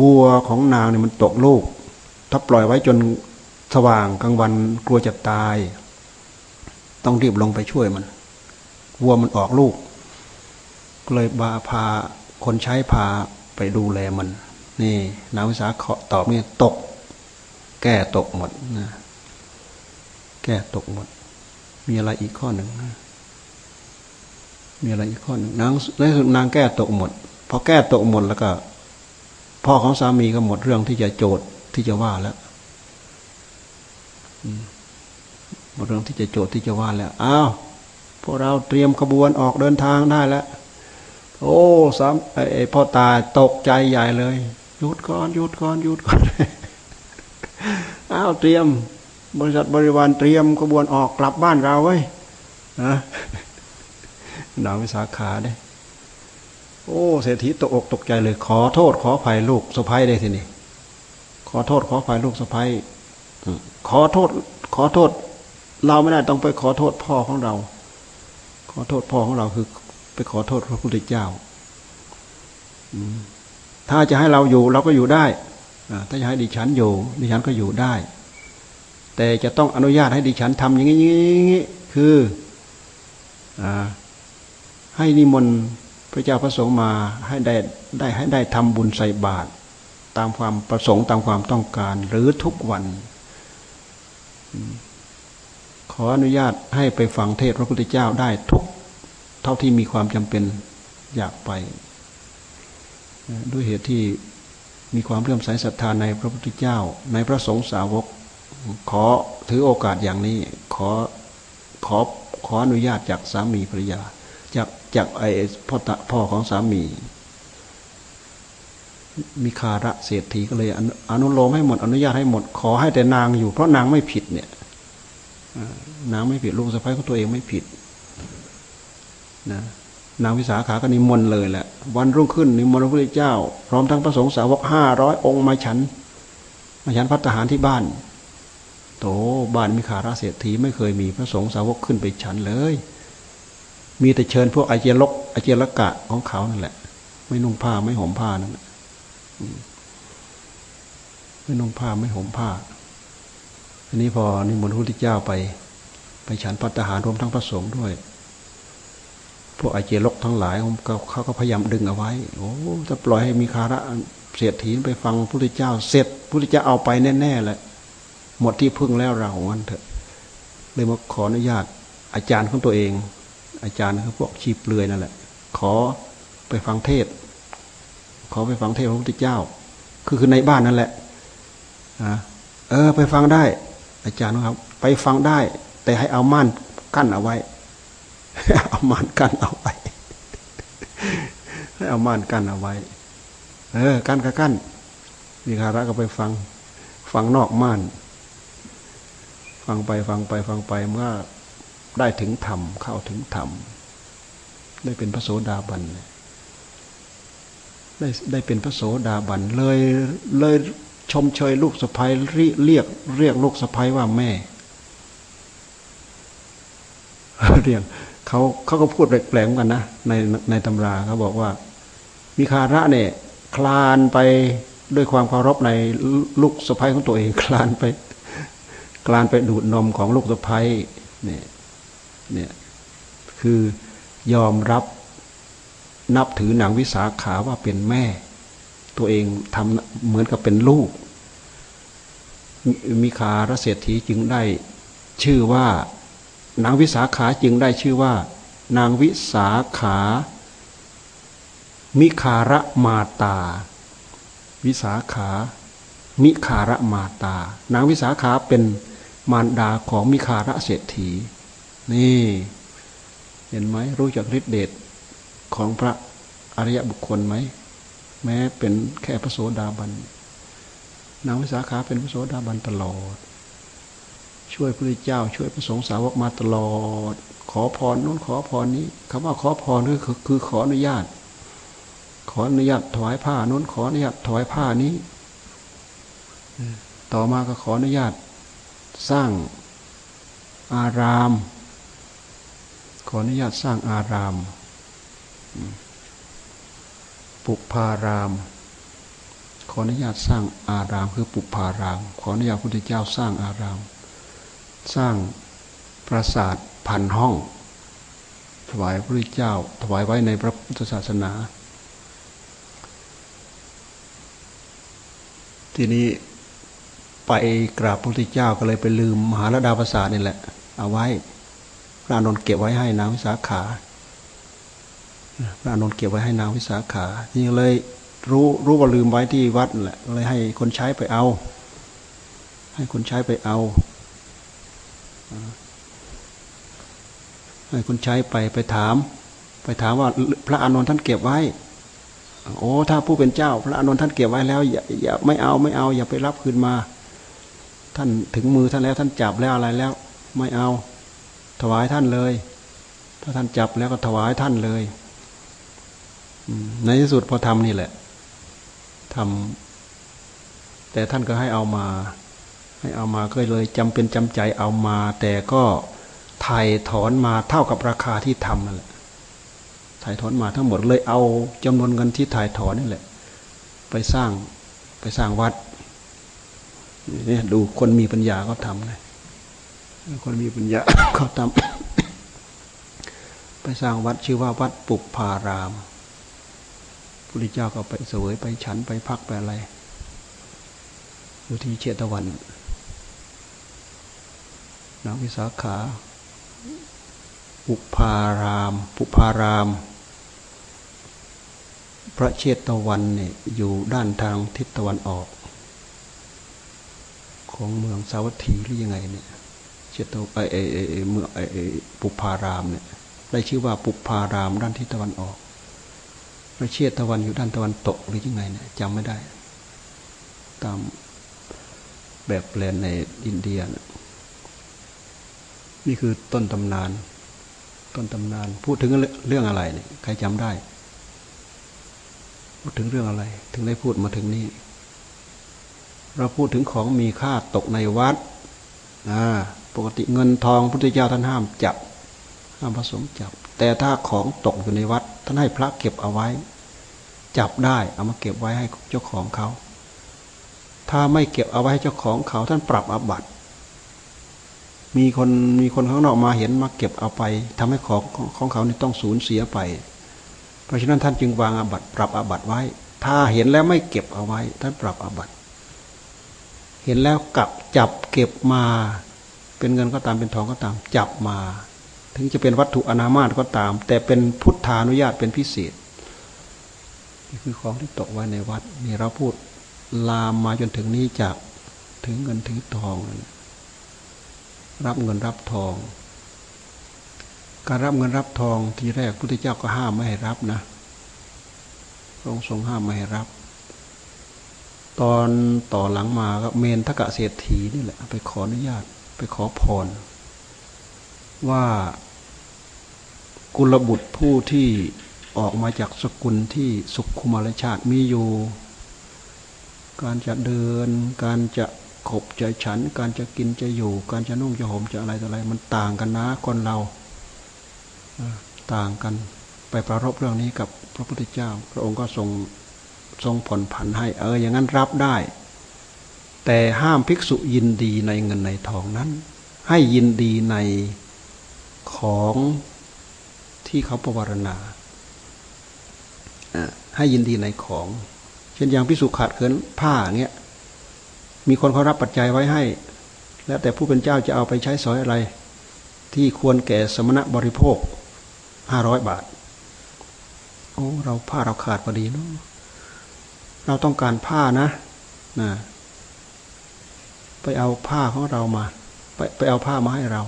วัวของนางเนี่ยมันตกลูก ถ้าปล่อยไว้จนสว่างกลางวันกลัวจะตาย ต้องรีบลงไปช่วยมัน วัวมันออกลูกก็เลยบาพาคนใช้พาไปดูแลมัน นี่นางวิสาขตอบเนี่ยตก แก้ตกหมดนะแก้ตกหมด มีอะไรอีกข้อหนึ่งมีอะไรอีกข้อหนึ่งนางในสุดนางแก้ตกหมด พอแก้ตกหมดแล้วก็ พ่อของสามีก็หมดเรื่องที่จะโจทย์ที่จะว่าแล้วหมดเรื่องที่จะโจทย์ที่จะว่าแล้วอ้าวพวกเราเตรียมขบวนออกเดินทางได้แล้วโอ้สามไอ้พ่อตาตกใจใหญ่เลยหยุดก่อนหยุดก่อนหยุดก่อนอ้าวเตรียม บริษัทบริวารเตรียมขบวนออกกลับบ้านเราไว้นะหนาวิสาขาได้ โอ้เศรษฐีตกอกตกใจเลย ขอโทษขออภัยลูกสะพ้ายได้ทีนี้ขอโทษขออภัยลูกสะพ้ายขอโทษ ขอโทษ เราไม่ได้ต้องไปขอโทษพ่อของเรา ขอโทษพ่อของเราคือ ไปขอโทษพระพุทธเจ้าถ้าจะให้เราอยู่เราก็อยู่ได้ถ้าจะให้ดิฉันอยู่ ดิฉันก็อยู่ได้ แต่จะต้องอนุญาตให้ดิฉันทำอย่างนี้คืออให้นิมนต์ พระเจ้าพระสงฆ์มาให้ได้ได้ให้ได้ทำบุญใส่บาตรตามความประสงค์ตามความต้องการ หรือทุกวัน ขออนุญาตให้ไปฟังเทศพระพุทธเจ้าได้ทุกเท่าที่มีความจำเป็นอยากไป ด้วยเหตุที่มีความเลื่อมใสศรัทธาในพระพุทธเจ้า ในพระสงฆ์สาวก ขอถือโอกาสอย่างนี้ ขอขอขออนุญาตจากสามีภรรยา จากไอ้พ่อตพ่อของสามี มีคาระเศรษฐีก็เลยอนุโลมให้หมดอนุญาตให้หมด ขอให้แต่นางอยู่ เพราะนางไม่ผิดเนี่ยนางไม่ผิดลูกสะใภ้ของตัวเองไม่ผิดนะนางวิสาขาก็นิมนต์เลยแหละ วันรุ่งขึ้นนิมนต์พระพุทธเจ้า พร้อมทั้งพระสงฆ์สาวกห้าร้อยองค์มาฉัน มาฉันพัฒหารที่บ้าน โตบ้านมิคาราเศรษฐีไม่เคยมีพระสงฆ์สาวกขึ้นไปฉันเลย มีแต่เชิญพวกอาเจลกอาเจลกะของเขานั่นแหละ ไม่นุ่งผ้าไม่ห่มผ้านั่นแหละไม่นุ่งผ้าไม่ห่มผ้า อันนี้พอนิมนต์พระพุทธเจ้าไป ไปฉันพัฒหารรวมทั้งพระสงฆ์ด้วย พวกไอเจลกทั้งหลายเขาก็พยายามดึงเอาไว้ โอ้จะปล่อยให้มีคาระเสียถีนไปฟังพระพุทธเจ้า เสร็จพระพุทธเจ้าเอาไปแน่ๆแหละหมดที่พึ่งแล้วเรางั้นเถอะ เลยมาขออนุญาตอาจารย์ของตัวเอง อาจารย์คือพวกชีเปลือยนั่นแหละ ขอไปฟังเทศ ขอไปฟังเทศพระพุทธเจ้า คือคือในบ้านนั่นแหละเออ ไปฟังได้ อาจารย์ครับ ไปฟังได้ แต่ให้เอาม่านกั้นเอาไว้ เอาม่านกั้นเอาไว้ ให้เอาม่านกั้นเอาไว้ เออ กั้นก็กั้นมีคาระก็ไปฟัง ฟังนอกม่าน ฟังไปฟังไปฟังไปเมื่อ ได้ถึงธรรมเข้าถึงธรรมได้เป็นพระโสดาบันได้ได้เป็นพระโสดาบันเลยเลยชมเชยลูกสะพ้ยเรียกเรียกลูกสะพ้ยว่าแม่ เรียกเขาเขาก็พูดแปลกๆกันนะในในตำราเขาบอกว่า มีคาระเนี่ย คลานไปด้วยความเคารพในลูกสะพ้ยของตัวเอง คลานไป คลานไปดูดนมของลูกสะพ้ยเนี่ย เนี่ยคือยอมรับนับถือนางวิสาขาว่าเป็นแม่ ตัวเองทำเหมือนกับเป็นลูกมีคารเศรษฐีจึงได้ชื่อว่านางวิสาขาจึงได้ชื่อว่า นางวิสาขา มิคาระมาตา วิสาขา มิคาระมาตา นางวิสาขาเป็นมารดาของมิคาระเศรษฐี นี่ เห็นไหมรู้จักฤทธิเดชของพระอริยบุคคลไหม แม้เป็นแค่พระโสดาบันนางวิสาขาเป็นพระโสดาบันตลอด ช่วยพระเจ้า ช่วยพระสงฆ์สาวกมาตลอด ขอพรนู้นขอพรนี้คำว่าขอพรคือคือขออนุญาต ขออนุญาตถวายผ้านู้นขออนุญาตถวายผ้านี้ต่อมาก็ขออนุญาตสร้างอาราม ขออนุญาตสร้างอาราม ปุพาราม ขออนุญาตสร้างอารามคือปุพาราม ขออนุญาตพระพุทธเจ้าสร้างอาราม สร้างปราสาทพันห้อง ถวายพระพุทธเจ้า ถวายไว้ในพระพุทธศาสนา ทีนี้ไปกราบพระพุทธเจ้าก็เลยไปลืมมหาลดาปราสาทนี่แหละ เอาไว้ พระนนท์เก็บไว้ให้นางวิสาขาพระนนท์เก็บไว้ให้นางวิสาขานี่เลยรู้รู้ว่าลืมไว้ที่วัดแหละเลยให้คนใช้ไปเอา ให้คนใช้ไปเอาให้คุณใช้ไปไปถาม ไปถามว่าพระอานนท์ท่านเก็บไว้โอ้ถ้าผู้เป็นเจ้า พระอานนท์ท่านเก็บไว้แล้วอย่าอย่าไม่เอาไม่เอา อย่าไปรับคืนมา ท่านถึงมือท่านแล้วท่านจับแล้วอะไรแล้ว ไม่เอา ถวายท่านเลย ถ้าท่านจับแล้วก็ถวายท่านเลยในที่สุดพอทำนี่แหละทำแต่ท่านก็ให้เอามา ให้เอามาก็เลยจำเป็นจำใจเอามา แต่ก็ถ่ายถอนมาเท่ากับราคาที่ทำนั่นแหละถ่ายถอนมาทั้งหมดเลยเอาจำนวนเงินที่ถ่ายถอนนี่แหละ ไปสร้างไปสร้างวัดนี่ดูคนมีปัญญาก็ทำเลย คนมีปัญญาเขาทำไปสร้างวัดชื่อว่าวัดปุกพารามพุทธเจ้าก็ไปเสวยไปฉันไปพักไปอะไรอยู่ที่เชตวันนางวิสาขา ปุพาราม ปุพาราม พระเชตวันเนี่ยอยู่ด้านทางทิศตะวันออก ของเมืองสาวัตถีหรือยังไงเนี่ย เชตไอไอเมืองไอปุพารามเนี่ยได้ชื่อว่าปุพารามด้านทิศตะวันออกพระเชตวันอยู่ด้านตะวันตกหรือยังไงเนี่ยจำไม่ได้ ตามแบบแปลนในอินเดียนะนี่คือต้นตำนาน ต้นตำนาน พูดถึงเรื่องอะไรเนี่ยใครจำได้ พูดถึงเรื่องอะไร ถึงได้พูดมาถึงนี้เราพูดถึงของมีค่าตกในวัดอ่า ปกติเงินทองพุทธเจ้าท่านห้ามจับห้ามผสมจับ แต่ถ้าของตกอยู่ในวัด ท่านให้พระเก็บเอาไว้ จับได้เอามาเก็บไว้ให้เจ้าของเขา ถ้าไม่เก็บเอาไว้ให้เจ้าของเขา ท่านปรับอาบัติมีคนมีคนข้างนอกมาเห็นมาเก็บเอาไปทำให้ของของเขานี่ต้องสูญเสียไป เพราะฉะนั้นท่านจึงวางอาบัติ ปรับอาบัติไว้ ถ้าเห็นแล้วไม่เก็บเอาไว้ ท่านปรับอาบัติ เห็นแล้วกลับจับเก็บมา เป็นเงินก็ตามเป็นทองก็ตาม จับมา ถึงจะเป็นวัตถุอนามาตก็ตาม แต่เป็นพุทธานุญาตเป็นพิเศษนี่คือของที่ตกไว้ในวัดนี่เราพูดลามมาจนถึงนี้จากถึงเงินถึงทองรับเงินรับทอง การรับเงินรับทองทีแรกพุทธเจ้าก็ห้ามไม่ให้รับนะพระองค์ทรงห้ามไม่ให้รับ ตอนต่อหลังมาก็เมนทกะเศรษฐีนี่แหละ ไปขออนุญาต ไปขอพร ว่ากุลบุตรผู้ที่ออกมาจากสกุลที่สุขุมารชาติมีอยู่ การจะเดิน การจะขบจะฉัน การจะกินจะอยู่ การจะนุ่งจะห่มจะอะไรต่ออะไร มันต่างกันนะคนเราต่างกันไปประรบเรื่องนี้กับพระพุทธเจ้า พระองค์ก็ทรงทรงผ่อนผันให้ เอออย่างนั้นรับได้ แต่ห้ามภิกษุยินดีในเงินในทองนั้น ให้ยินดีในของที่เขาประวารณาให้ยินดีในของ เช่นอย่างพิสุขาดเขินผ้าเงี้ยมีคนเขารับปัจจัยไว้ให้ แล้วแต่ผู้เป็นเจ้าจะเอาไปใช้สอยอะไร ที่ควรแก่สมณะบริโภคห้าร้อยบาท โอ้ เราผ้าเราขาดพอดีเนาะเราต้องการผ้านะนะ ไปเอาผ้าของเรามา ไปไปเอาผ้ามาให้เรา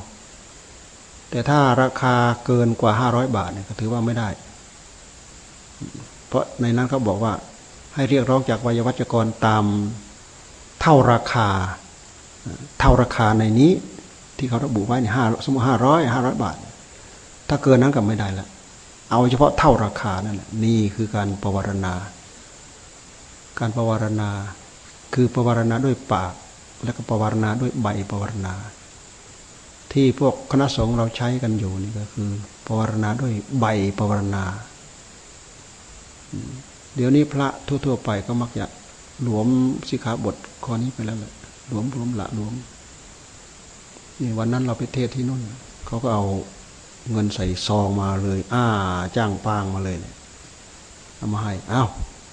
แต่ถ้าราคาเกินกว่าห้าร้อยบาทเนี่ยก็ถือว่าไม่ได้ เพราะในนั้นเขาบอกว่า ให้เรียกร้องจากวัยวัจกรตามเท่าราคา เท่าราคาในนี้ ที่เขาระบุไว้เนี่ยห้าสมมติห้าร้อยห้าร้อยบาท ถ้าเกินนั้นก็ไม่ได้ละเอาเฉพาะเท่าราคานั่นแหละนี่คือการปวารณา การปวารณาคือปวารณาด้วยปาก แล้วก็ปวารณาด้วยใบปวารณา ที่พวกคณะสงฆ์เราใช้กันอยู่นี่ก็คือปวารณาด้วยใบปวารณา เดี๋ยวนี้พระทั่วๆไปก็มักจะหลวมสิขาบทข้อนี้ไปแล้วแหละหลวมหลวมละหลวมนี่วันนั้นเราไปเทศที่นู่นเขาก็เอาเงินใส่ซองมาเลย อ้าจ้างปางมาเลยเนี่ยเอามาให้อ้าว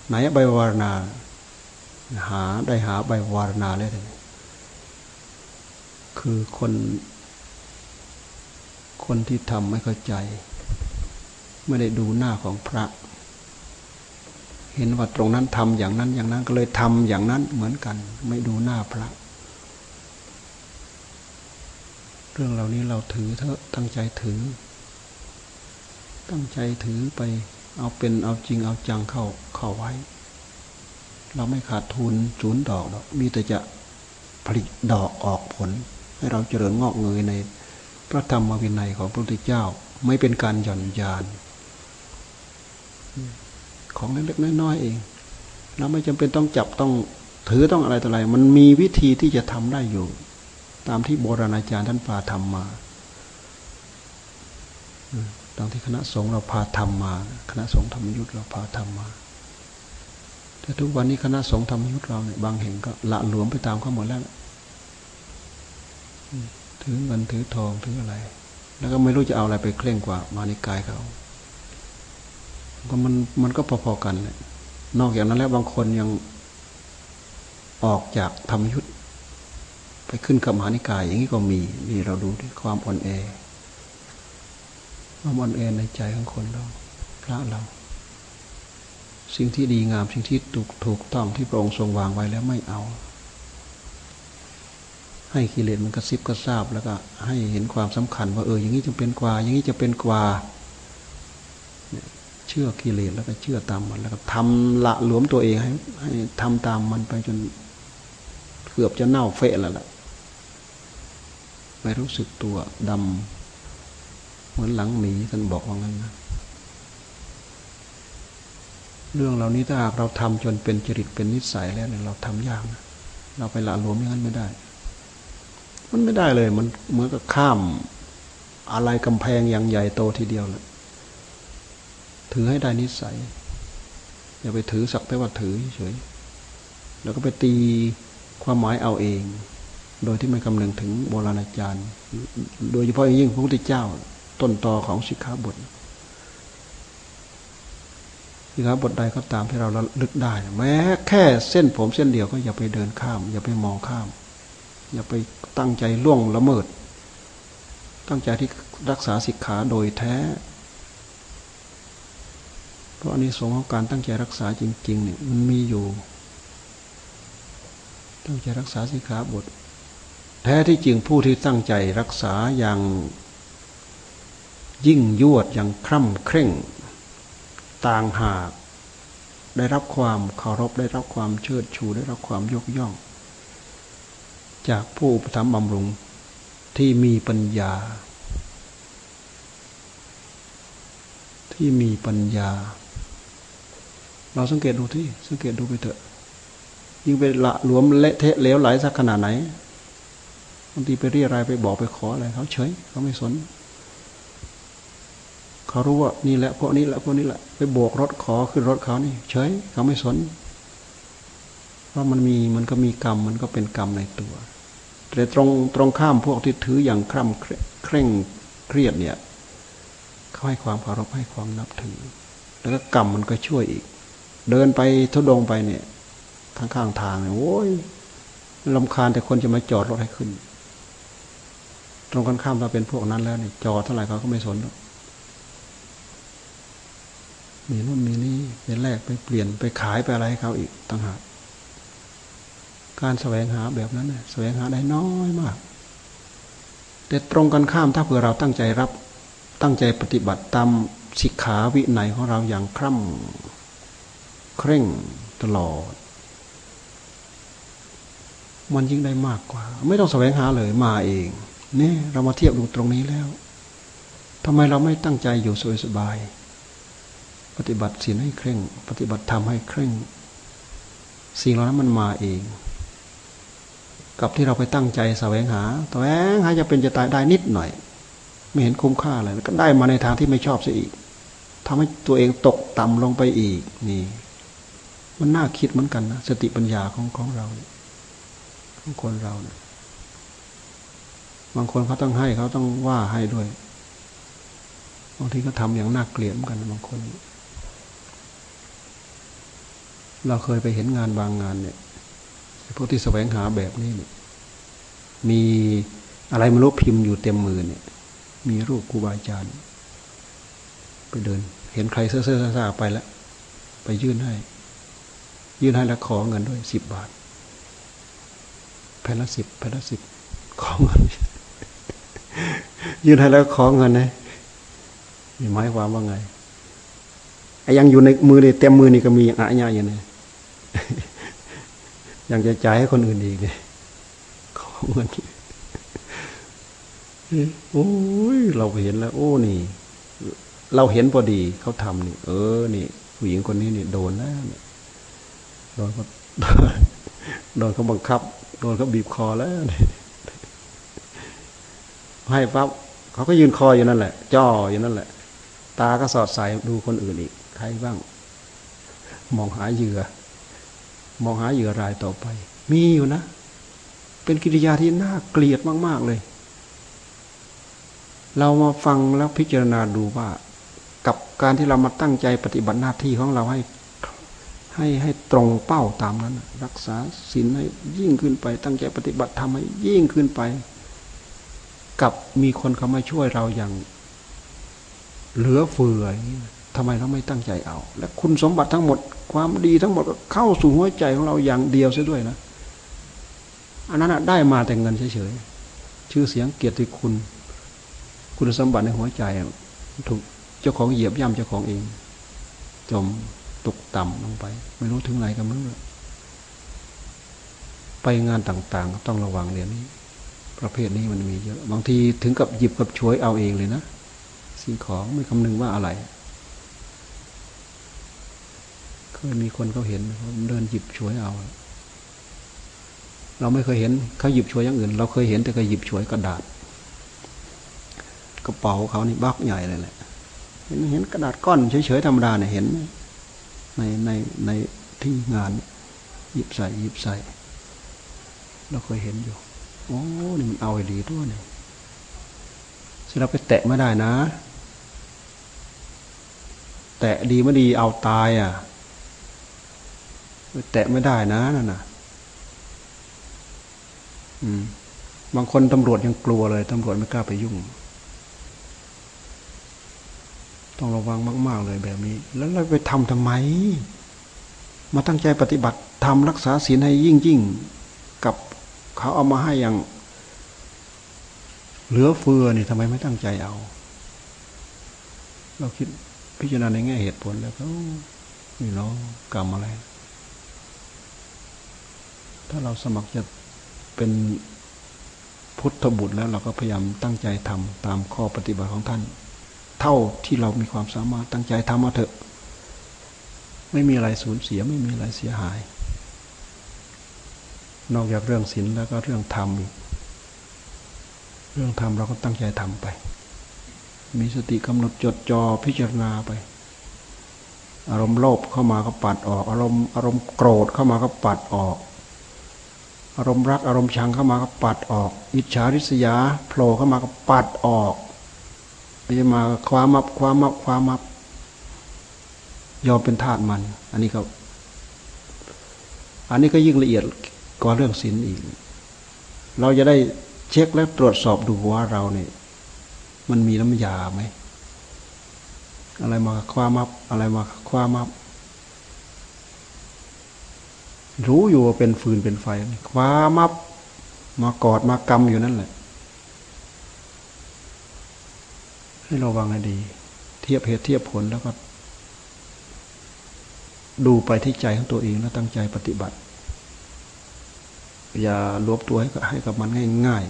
ไหนใบวารณา หาได้หาใบวารณาเลย คือคน คนที่ทำไม่เข้าใจ ไม่ได้ดูหน้าของพระ เห็นว่าตรงนั้นทำอย่างนั้นอย่างนั้นก็เลยทำอย่างนั้นเหมือนกัน ไม่ดูหน้าพระ เรื่องเหล่านี้เราถือเถอะตั้งใจถือ ตั้งใจถือไปเอาเป็นเอาจริงเอาจังเข้าเข้าไว้ เราไม่ขาดทุนจูนดอกหรอกมีแต่จะผลิตดอกออกผล ให้เราเจริญงอกเงยในพระธรรมวินัยของพระพุทธเจ้า ไม่เป็นการหย่อนยาน ของเล็กๆน้อยๆเอง เราไม่จำเป็นต้องจับต้องถือต้องอะไรต่ออะไร มันมีวิธีที่จะทำได้อยู่ ตามที่โบราณอาจารย์ท่านพาทำมาตามที่คณะสงฆ์เราพาทำมา คณะสงฆ์ธรรมยุทธเราพาทำมา แต่ทุกวันนี้คณะสงฆ์ธรรมยุทธเราเนี่ยบางแห่งก็ละหลวมไปตามเขาหมดแล้ว ถือเงินถือทองถืออะไร แล้วก็ไม่รู้จะเอาอะไรไปเคร่งกว่า มานิกายเขาก็มันมันก็พอๆกันเลยนอกจากนั้นแล้วบางคนยังออกจากธรรมยุทธไปขึ้นกับมหานิกาย อย่างนี้ก็มีนี่เราดูที่ความอ่อนแอความอ่อนแอในใจของคนเรา พระเรา สิ่งที่ดีงามสิ่งที่ถูกถูกต้องที่พระองค์ทรงวางไว้แล้วไม่เอา ให้กิเลสมันกระซิบกระซาบแล้วก็ให้เห็นความสำคัญ ว่าเอออย่างนี้จะเป็นกว่า อย่างนี้จะเป็นกว่าเชื่อกิเลสแล้วก็เชื่อตามมันแล้วก็ทำละหลวมตัวเองให้ให้ทำตามมันไปจนเกือบจะเน่าเฟะแล้วล่ะไม่รู้สึกตัวดำเหมือนหลังหมีท่านบอกว่างั้นนะเรื่องเหล่านี้ถ้าหากเราทำจนเป็นจริตเป็นนิสัยแล้วเนี่ยเราทำยากนะเราไปละหลวมอย่างนั้นไม่ได้ มันไม่ได้เลยมันเหมือนกับข้ามอะไรกำแพงอย่างใหญ่โตทีเดียวเลยถือให้ได้นิสัย อย่าไปถือสักแต่ว่าถือเฉยแล้วก็ไปตีความหมายเอาเอง โดยที่ไม่คำนึงถึงโบราณอาจารย์ โดยเฉพาะยิ่งพระพุทธเจ้า ต้นตอของสิกขาบทสิกขาบทใดก็ตามที่เราลึกได้ แม้แค่เส้นผมเส้นเดียวก็อย่าไปเดินข้าม อย่าไปมองข้าม อย่าไปตั้งใจล่วงละเมิด ตั้งใจที่รักษาสิกขาโดยแท้ เพราะอันนี้สงของการตั้งใจรักษาจริง ๆ เนี่ยมันมีอยู่ ตั้งใจรักษาสิกขาบท แท้ที่จริงผู้ที่ตั้งใจรักษาอย่างยิ่งยวดอย่างคร่ำเคร่ง ต่างหาก ได้รับความเคารพได้รับความเชิดชูได้รับความยกย่อง จากผู้อุปถัมภ์บำรุงที่มีปัญญา ที่มีปัญญา เราสังเกตดูที่สังเกตดูไปเถอะยิ่งไปละหลวมเละเทะเลวไหลสักขนาดไหนบางทีไปเรียอะไรไปบอกไปขออะไรเขาเฉยเขาไม่สนเขารู้ว่านี่แหละพวกนี้แหละพวกนี้แหละไปโบกรถขอขึ้นรถเขานี่ เฉยเขาไม่สนเพราะมันมีมันก็มีกรรม มันก็เป็นกรรมในตัว แต่ตรงตรงข้ามพวกที่ถืออย่างคร่ำเคร่งเครียดเนี่ยเขาให้ความเคารพให้ความนับถือ แล้วก็กรรมมันก็ช่วยอีก เดินไปทุดงไปเนี่ยทางข้างทางเนี่ยโอ้ยลำคาญแต่คนจะมาจอดรถให้ขึ้น ตรงกันข้ามเราเป็นพวกนั้นแล้วเนี่ยจอดเท่าไหร่เขาก็ไม่สนมีนู่นมีนี่เป็นแรกไปเปลี่ยนไปขายไปอะไรให้เขาอีกต่างหาก การแสวงหาแบบนั้นแสวงหาได้น้อยมาก แต่ตรงกันข้ามถ้าเผื่อเราตั้งใจรับตั้งใจปฏิบัติตามสิกขาวิไนของเราอย่างคร่ำเคร่งตลอด มันยิ่งได้มากกว่า ไม่ต้องแสวงหาเลยมาเองนี่เรามาเทียบดูตรงนี้แล้วทำไมเราไม่ตั้งใจอยู่สวยสบาย ปฏิบัติศีลให้เคร่ง ปฏิบัติธรรมให้เคร่ง สิ่งเหล่านั้นมันมาเอง กับที่เราไปตั้งใจแสวงหาแสวงหาจะเป็นจะตายได้นิดหน่อย ไม่เห็นคุ้มค่าอะไรก็ได้มาในทางที่ไม่ชอบซะอีกทำให้ตัวเองตกต่ำลงไปอีกนี่ มันน่าคิดเหมือนกันนะสติปัญญาของของเราของคนเราเนะบางคนเขาต้องให้เขาต้องว่าให้ด้วยบางทีก็ทำอย่างน่าเกลียดกันบางคน เราเคยไปเห็นงานบางงานเนี่ย พวกที่แสวงหาแบบนี้เนี่ยมีอะไรไม่รู้พิมพ์อยู่เต็มมือเนี่ย มีรูปครูบาอาจารย์ ไปเดิน เห็นใครเซ่อเซ่อซ่าไปแล้ว ไปยื่นให้ ยื่นให้แล้วขอเงินด้วยสิบบาทแผ่นละสิบแผ่นละสิบขอเงินยื่นให้แล้วขอเงินนะมีหมายความว่าไงไอ้ยังอยู่ในมือนี่เต็มมือนี่ก็มีอย่างอะอย่างนี้ยั งจะจ่ายให้คนอื่นอีกเลยขอเงินโอ้ยเราเห็นแล้ว โอ้นี่ เราเห็นพอดีเขาทำนี่ เออ นี่ ผู้หญิงคนนี้นี่โดนแล้วเนี่ยโดนเขาโดนเขาบังคับ โดนเขาบีบคอแล้วให้ปั๊บเขาก็ยืนคออยู่นั่นแหละ จ่ออยู่นั่นแหละ ตาก็สอดใส่ดูคนอื่นอีก ใครบ้าง มองหาเหยื่อ มองหาเหยื่อรายต่อไป มีอยู่นะ เป็นกิริยาที่น่าเกลียดมาก ๆ เลย เรามาฟังแล้วพิจารณาดูว่า กับการที่เรามาตั้งใจปฏิบัติหน้าที่ของเราให้ให้ให้ตรงเป้าตามนั้น รักษาศีลให้ยิ่งขึ้นไป ตั้งใจปฏิบัติทำให้ยิ่งขึ้นไป กับมีคนเขามาช่วยเราอย่าง เหลือเฟืออย่างนี้ ทำไมเราไม่ตั้งใจเอา และคุณสมบัติทั้งหมด ความดีทั้งหมดก็เข้าสู่หัวใจของเราอย่างเดียวซะด้วยนะอันนั้นได้มาแต่เงินเฉยๆชื่อเสียงเกียรติคุณ คุณสมบัติในหัวใจถูกเจ้าของเหยียบย่ำเจ้าของเอง จมตกต่ำลงไป ไม่รู้ถึงไหนกันมั้งไปงานต่างๆต้องระวังเรื่องนี้ ประเภทนี้มันมีเยอะ บางทีถึงกับหยิบกับช่วยเอาเองเลยนะสิ่งของไม่คำนึงว่าอะไร เคยมีคนเขาเห็นเขาเดินหยิบช่วยเอา เราไม่เคยเห็นเขาหยิบช่วยอย่างอื่น เราเคยเห็นแต่เขาหยิบช่วยกระดาษ กระเป๋าเขานี่บักใหญ่เลยแหละเห็นเห็นกระดาษก้อนเฉยๆธรรมดาเนี่ยเห็น ในในในที่งานหยิบใส่หยิบใส่ เราเคยเห็นอยู่โอ้นี่มันเอาไอ้ดีตัวเนี่ยสิเราไปแตะไม่ได้นะ แตะดีไม่ดีเอาตายอะ แตะไม่ได้นะนั่นน่ะบางคนตำรวจยังกลัวเลยตำรวจไม่กล้าไปยุ่ง ต้องระวังมาก ๆ เลยแบบนี้ แล้วเราไปทำทำไม มาตั้งใจปฏิบัติทำรักษาศีลให้ยิ่งยิ่งกับเขาเอามาให้อย่าง เหลือเฟือนี่ทำไมไม่ตั้งใจเอา เราคิดพิจารณาในแง่เหตุผลแล้วก็นี่เนาะกรรมอะไร ถ้าเราสมัครจะเป็นพุทธบุตรแล้วเราก็พยายามตั้งใจทำตามข้อปฏิบัติของท่าน เท่าที่เรามีความสามารถตั้งใจทำมาเถอะ ไม่มีอะไรสูญเสียไม่มีอะไรเสียหาย นอกจากเรื่องศีลแล้วก็เรื่องธรรมอีกเรื่องธรรมเราก็ตั้งใจทำไป มีสติกำหนดจดจ่อพิจารณาไป อารมณ์โลภเข้ามาก็ปัดออก อารมณ์อารมณ์โกรธเข้ามาก็ปัดออก อารมณ์รักอารมณ์ชังเข้ามาก็ปัดออก อิจฉาริษยาโผล่เข้ามาก็ปัดออกไม่ใช่มาความมับความมับความมับยอมเป็นทาสมัน อันนี้ก็ อันนี้ก็ยิ่งละเอียดกว่าเรื่องศีลอีก เราจะได้เช็คและตรวจสอบดูว่าเราเนี่ยมันมีน้ำยาไหมอะไรมาความมับอะไรมาความมับ รู้อยู่ว่าเป็นฟืนเป็นไฟความมับมากอดมากำอยู่นั่นแหละ ให้ระวังให้ดี เทียบเหตุเทียบผลแล้วก็ ดูไปที่ใจของตัวเองแล้วตั้งใจปฏิบัติ อย่าลบตัวให้กับให้กับมันง่าย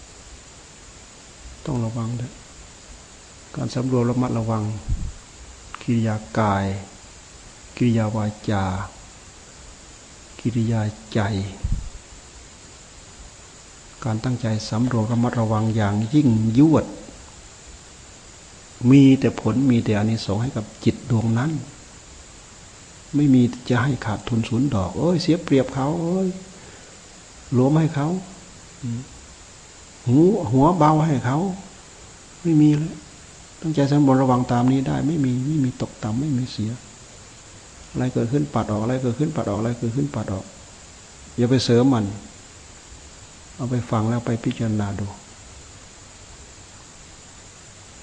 ๆ ต้องระวังด้วยการสำรวมระมัดระวัง กิริยากาย กิริยาวาจา กิริยาใจ การตั้งใจสำรวมระมัดระวังอย่างยิ่งยวด มีแต่ผลมีแต่อานิสงส์ให้กับจิตดวงนั้น ไม่มีจะให้ขาดทุนศูนย์ดอก โอ้ยเสียเปรียบเขาโอ้ยหลวมให้เขาหูหัวเบาให้เขา ไม่มีเลยตั้งใจสมบูรระวังตามนี้ได้ ไม่มีไม่มีตกต่ำไม่มีเสีย อะไรเกิดขึ้นปัดออกอะไรเกิดขึ้นปัดออกอะไรเกิดขึ้นปัดออก อย่าไปเสริมมัน เอาไปฟังแล้วไปพิจารณาดู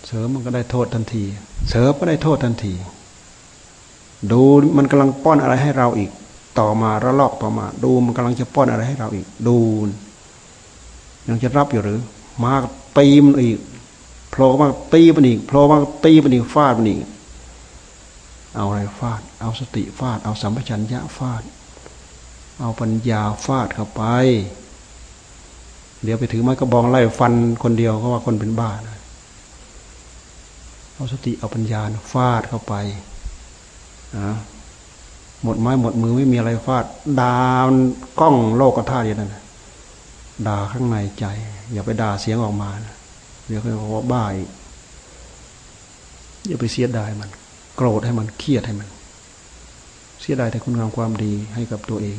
เสริมมันก็ได้โทษทันที เสริมก็ได้โทษทันที ดูมันกำลังป้อนอะไรให้เราอีก ต่อมาระลอกต่อมา ดูมันกำลังจะป้อนอะไรให้เราอีก ดูยังจะรับอยู่หรือ มาตีมันอีกโผล่มาตีมันอีกโผล่มาตีมันอีกฟาดมันอีก เอาอะไรฟาด เอาสติฟาด เอาสัมปชัญญะฟาด เอาปัญญาฟาดเข้าไป เดี๋ยวไปถือไม้กระบองไล่ฟันคนเดียวเขาว่าคนเป็นบ้านะเอาสติเอาปัญญาฟาดเข้าไปนะหมดไม้หมดมือไม่มีอะไรฟาดด่านกล้องโลกกระทาอย่างนั้นด่าข้างในใจ อย่าไปด่าเสียงออกมานะเดี๋ยวเขาบอกว่าบ้าอีกอย่าไปเสียดายมัน โกรธให้มันเครียดให้มัน เสียดายแต่คุณงามความดีให้กับตัวเอง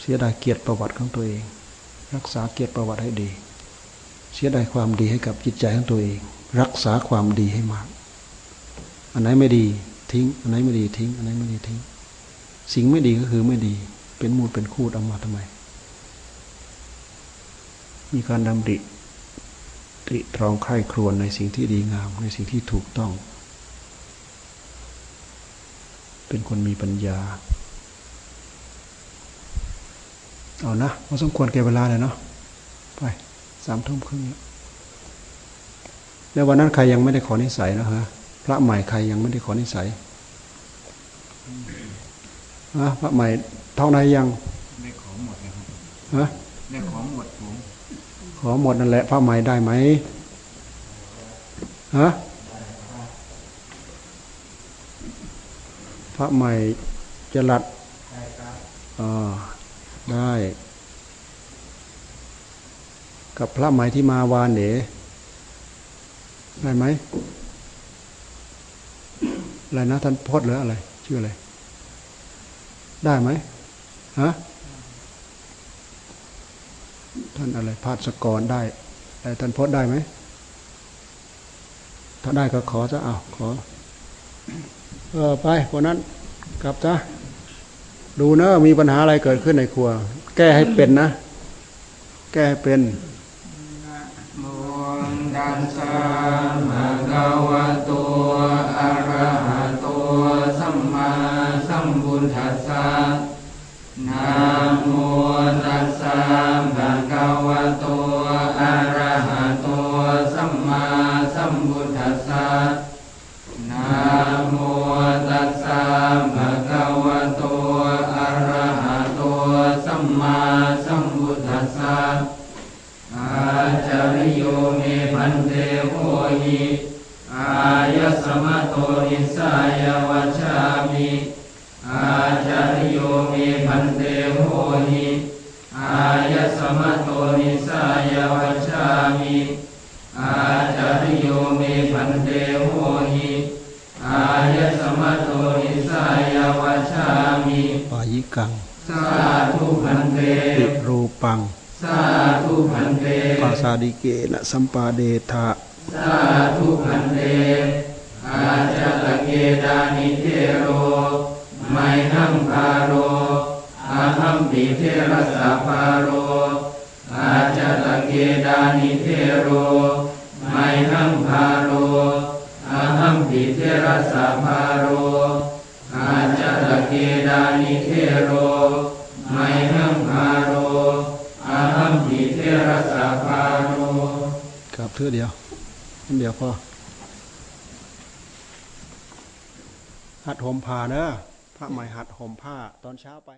เสียดายเกียรติประวัติของตัวเอง รักษาเกียรติประวัติให้ดี เสียดายความดีให้กับจิตใจของตัวเอง รักษาความดีให้มาก อันไหนไม่ดีทิ้ง อันไหนไม่ดีทิ้ง อันไหนไม่ดีทิ้ง สิ่งไม่ดีก็คือไม่ดี เป็นมูดเป็นคูดเอามาทำไม มีการดำริ ติตรองไข้ครวนในสิ่งที่ดีงาม ในสิ่งที่ถูกต้อง เป็นคนมีปัญญา เอานะพอสมควรเก็บเวลาเลยเนาะไปสามทุ่มครึ่งแล้วแล้ววันนั้นใครยังไม่ได้ขอนิสัยนะฮะพระใหม่ใครยังไม่ได้ขอนิสัยฮะพระใหม่ท่องได้ยังได้ขอหมดนะครับฮะได้ขอหมดผม ขอหมดนั่นแหละพระใหม่ได้ไหมฮะพระใหม่จรัดอ่าได้ กับพระใหม่ที่มาวานเด๋ได้ไหมอะไรนะท่านพจน์หรืออะไร ชื่ออะไร ได้ไหมฮะ ท่านอะไรพาสกรได้แต่ท่านพจน์ได้ไหม ถ้าได้ก็ขอจะเอาขอ เออไปคนนั้นกลับจ้ะดูนะมีปัญหาอะไรเกิดขึ้นในครัว แก้ให้เป็นนะ แก้ให้เป็นโมดัสสะภะคะวะโตอะระหะโตสัมมาสัมพุทธัสสะนะ සම්පාදේතා ห่มผ้าตอนเช้าไป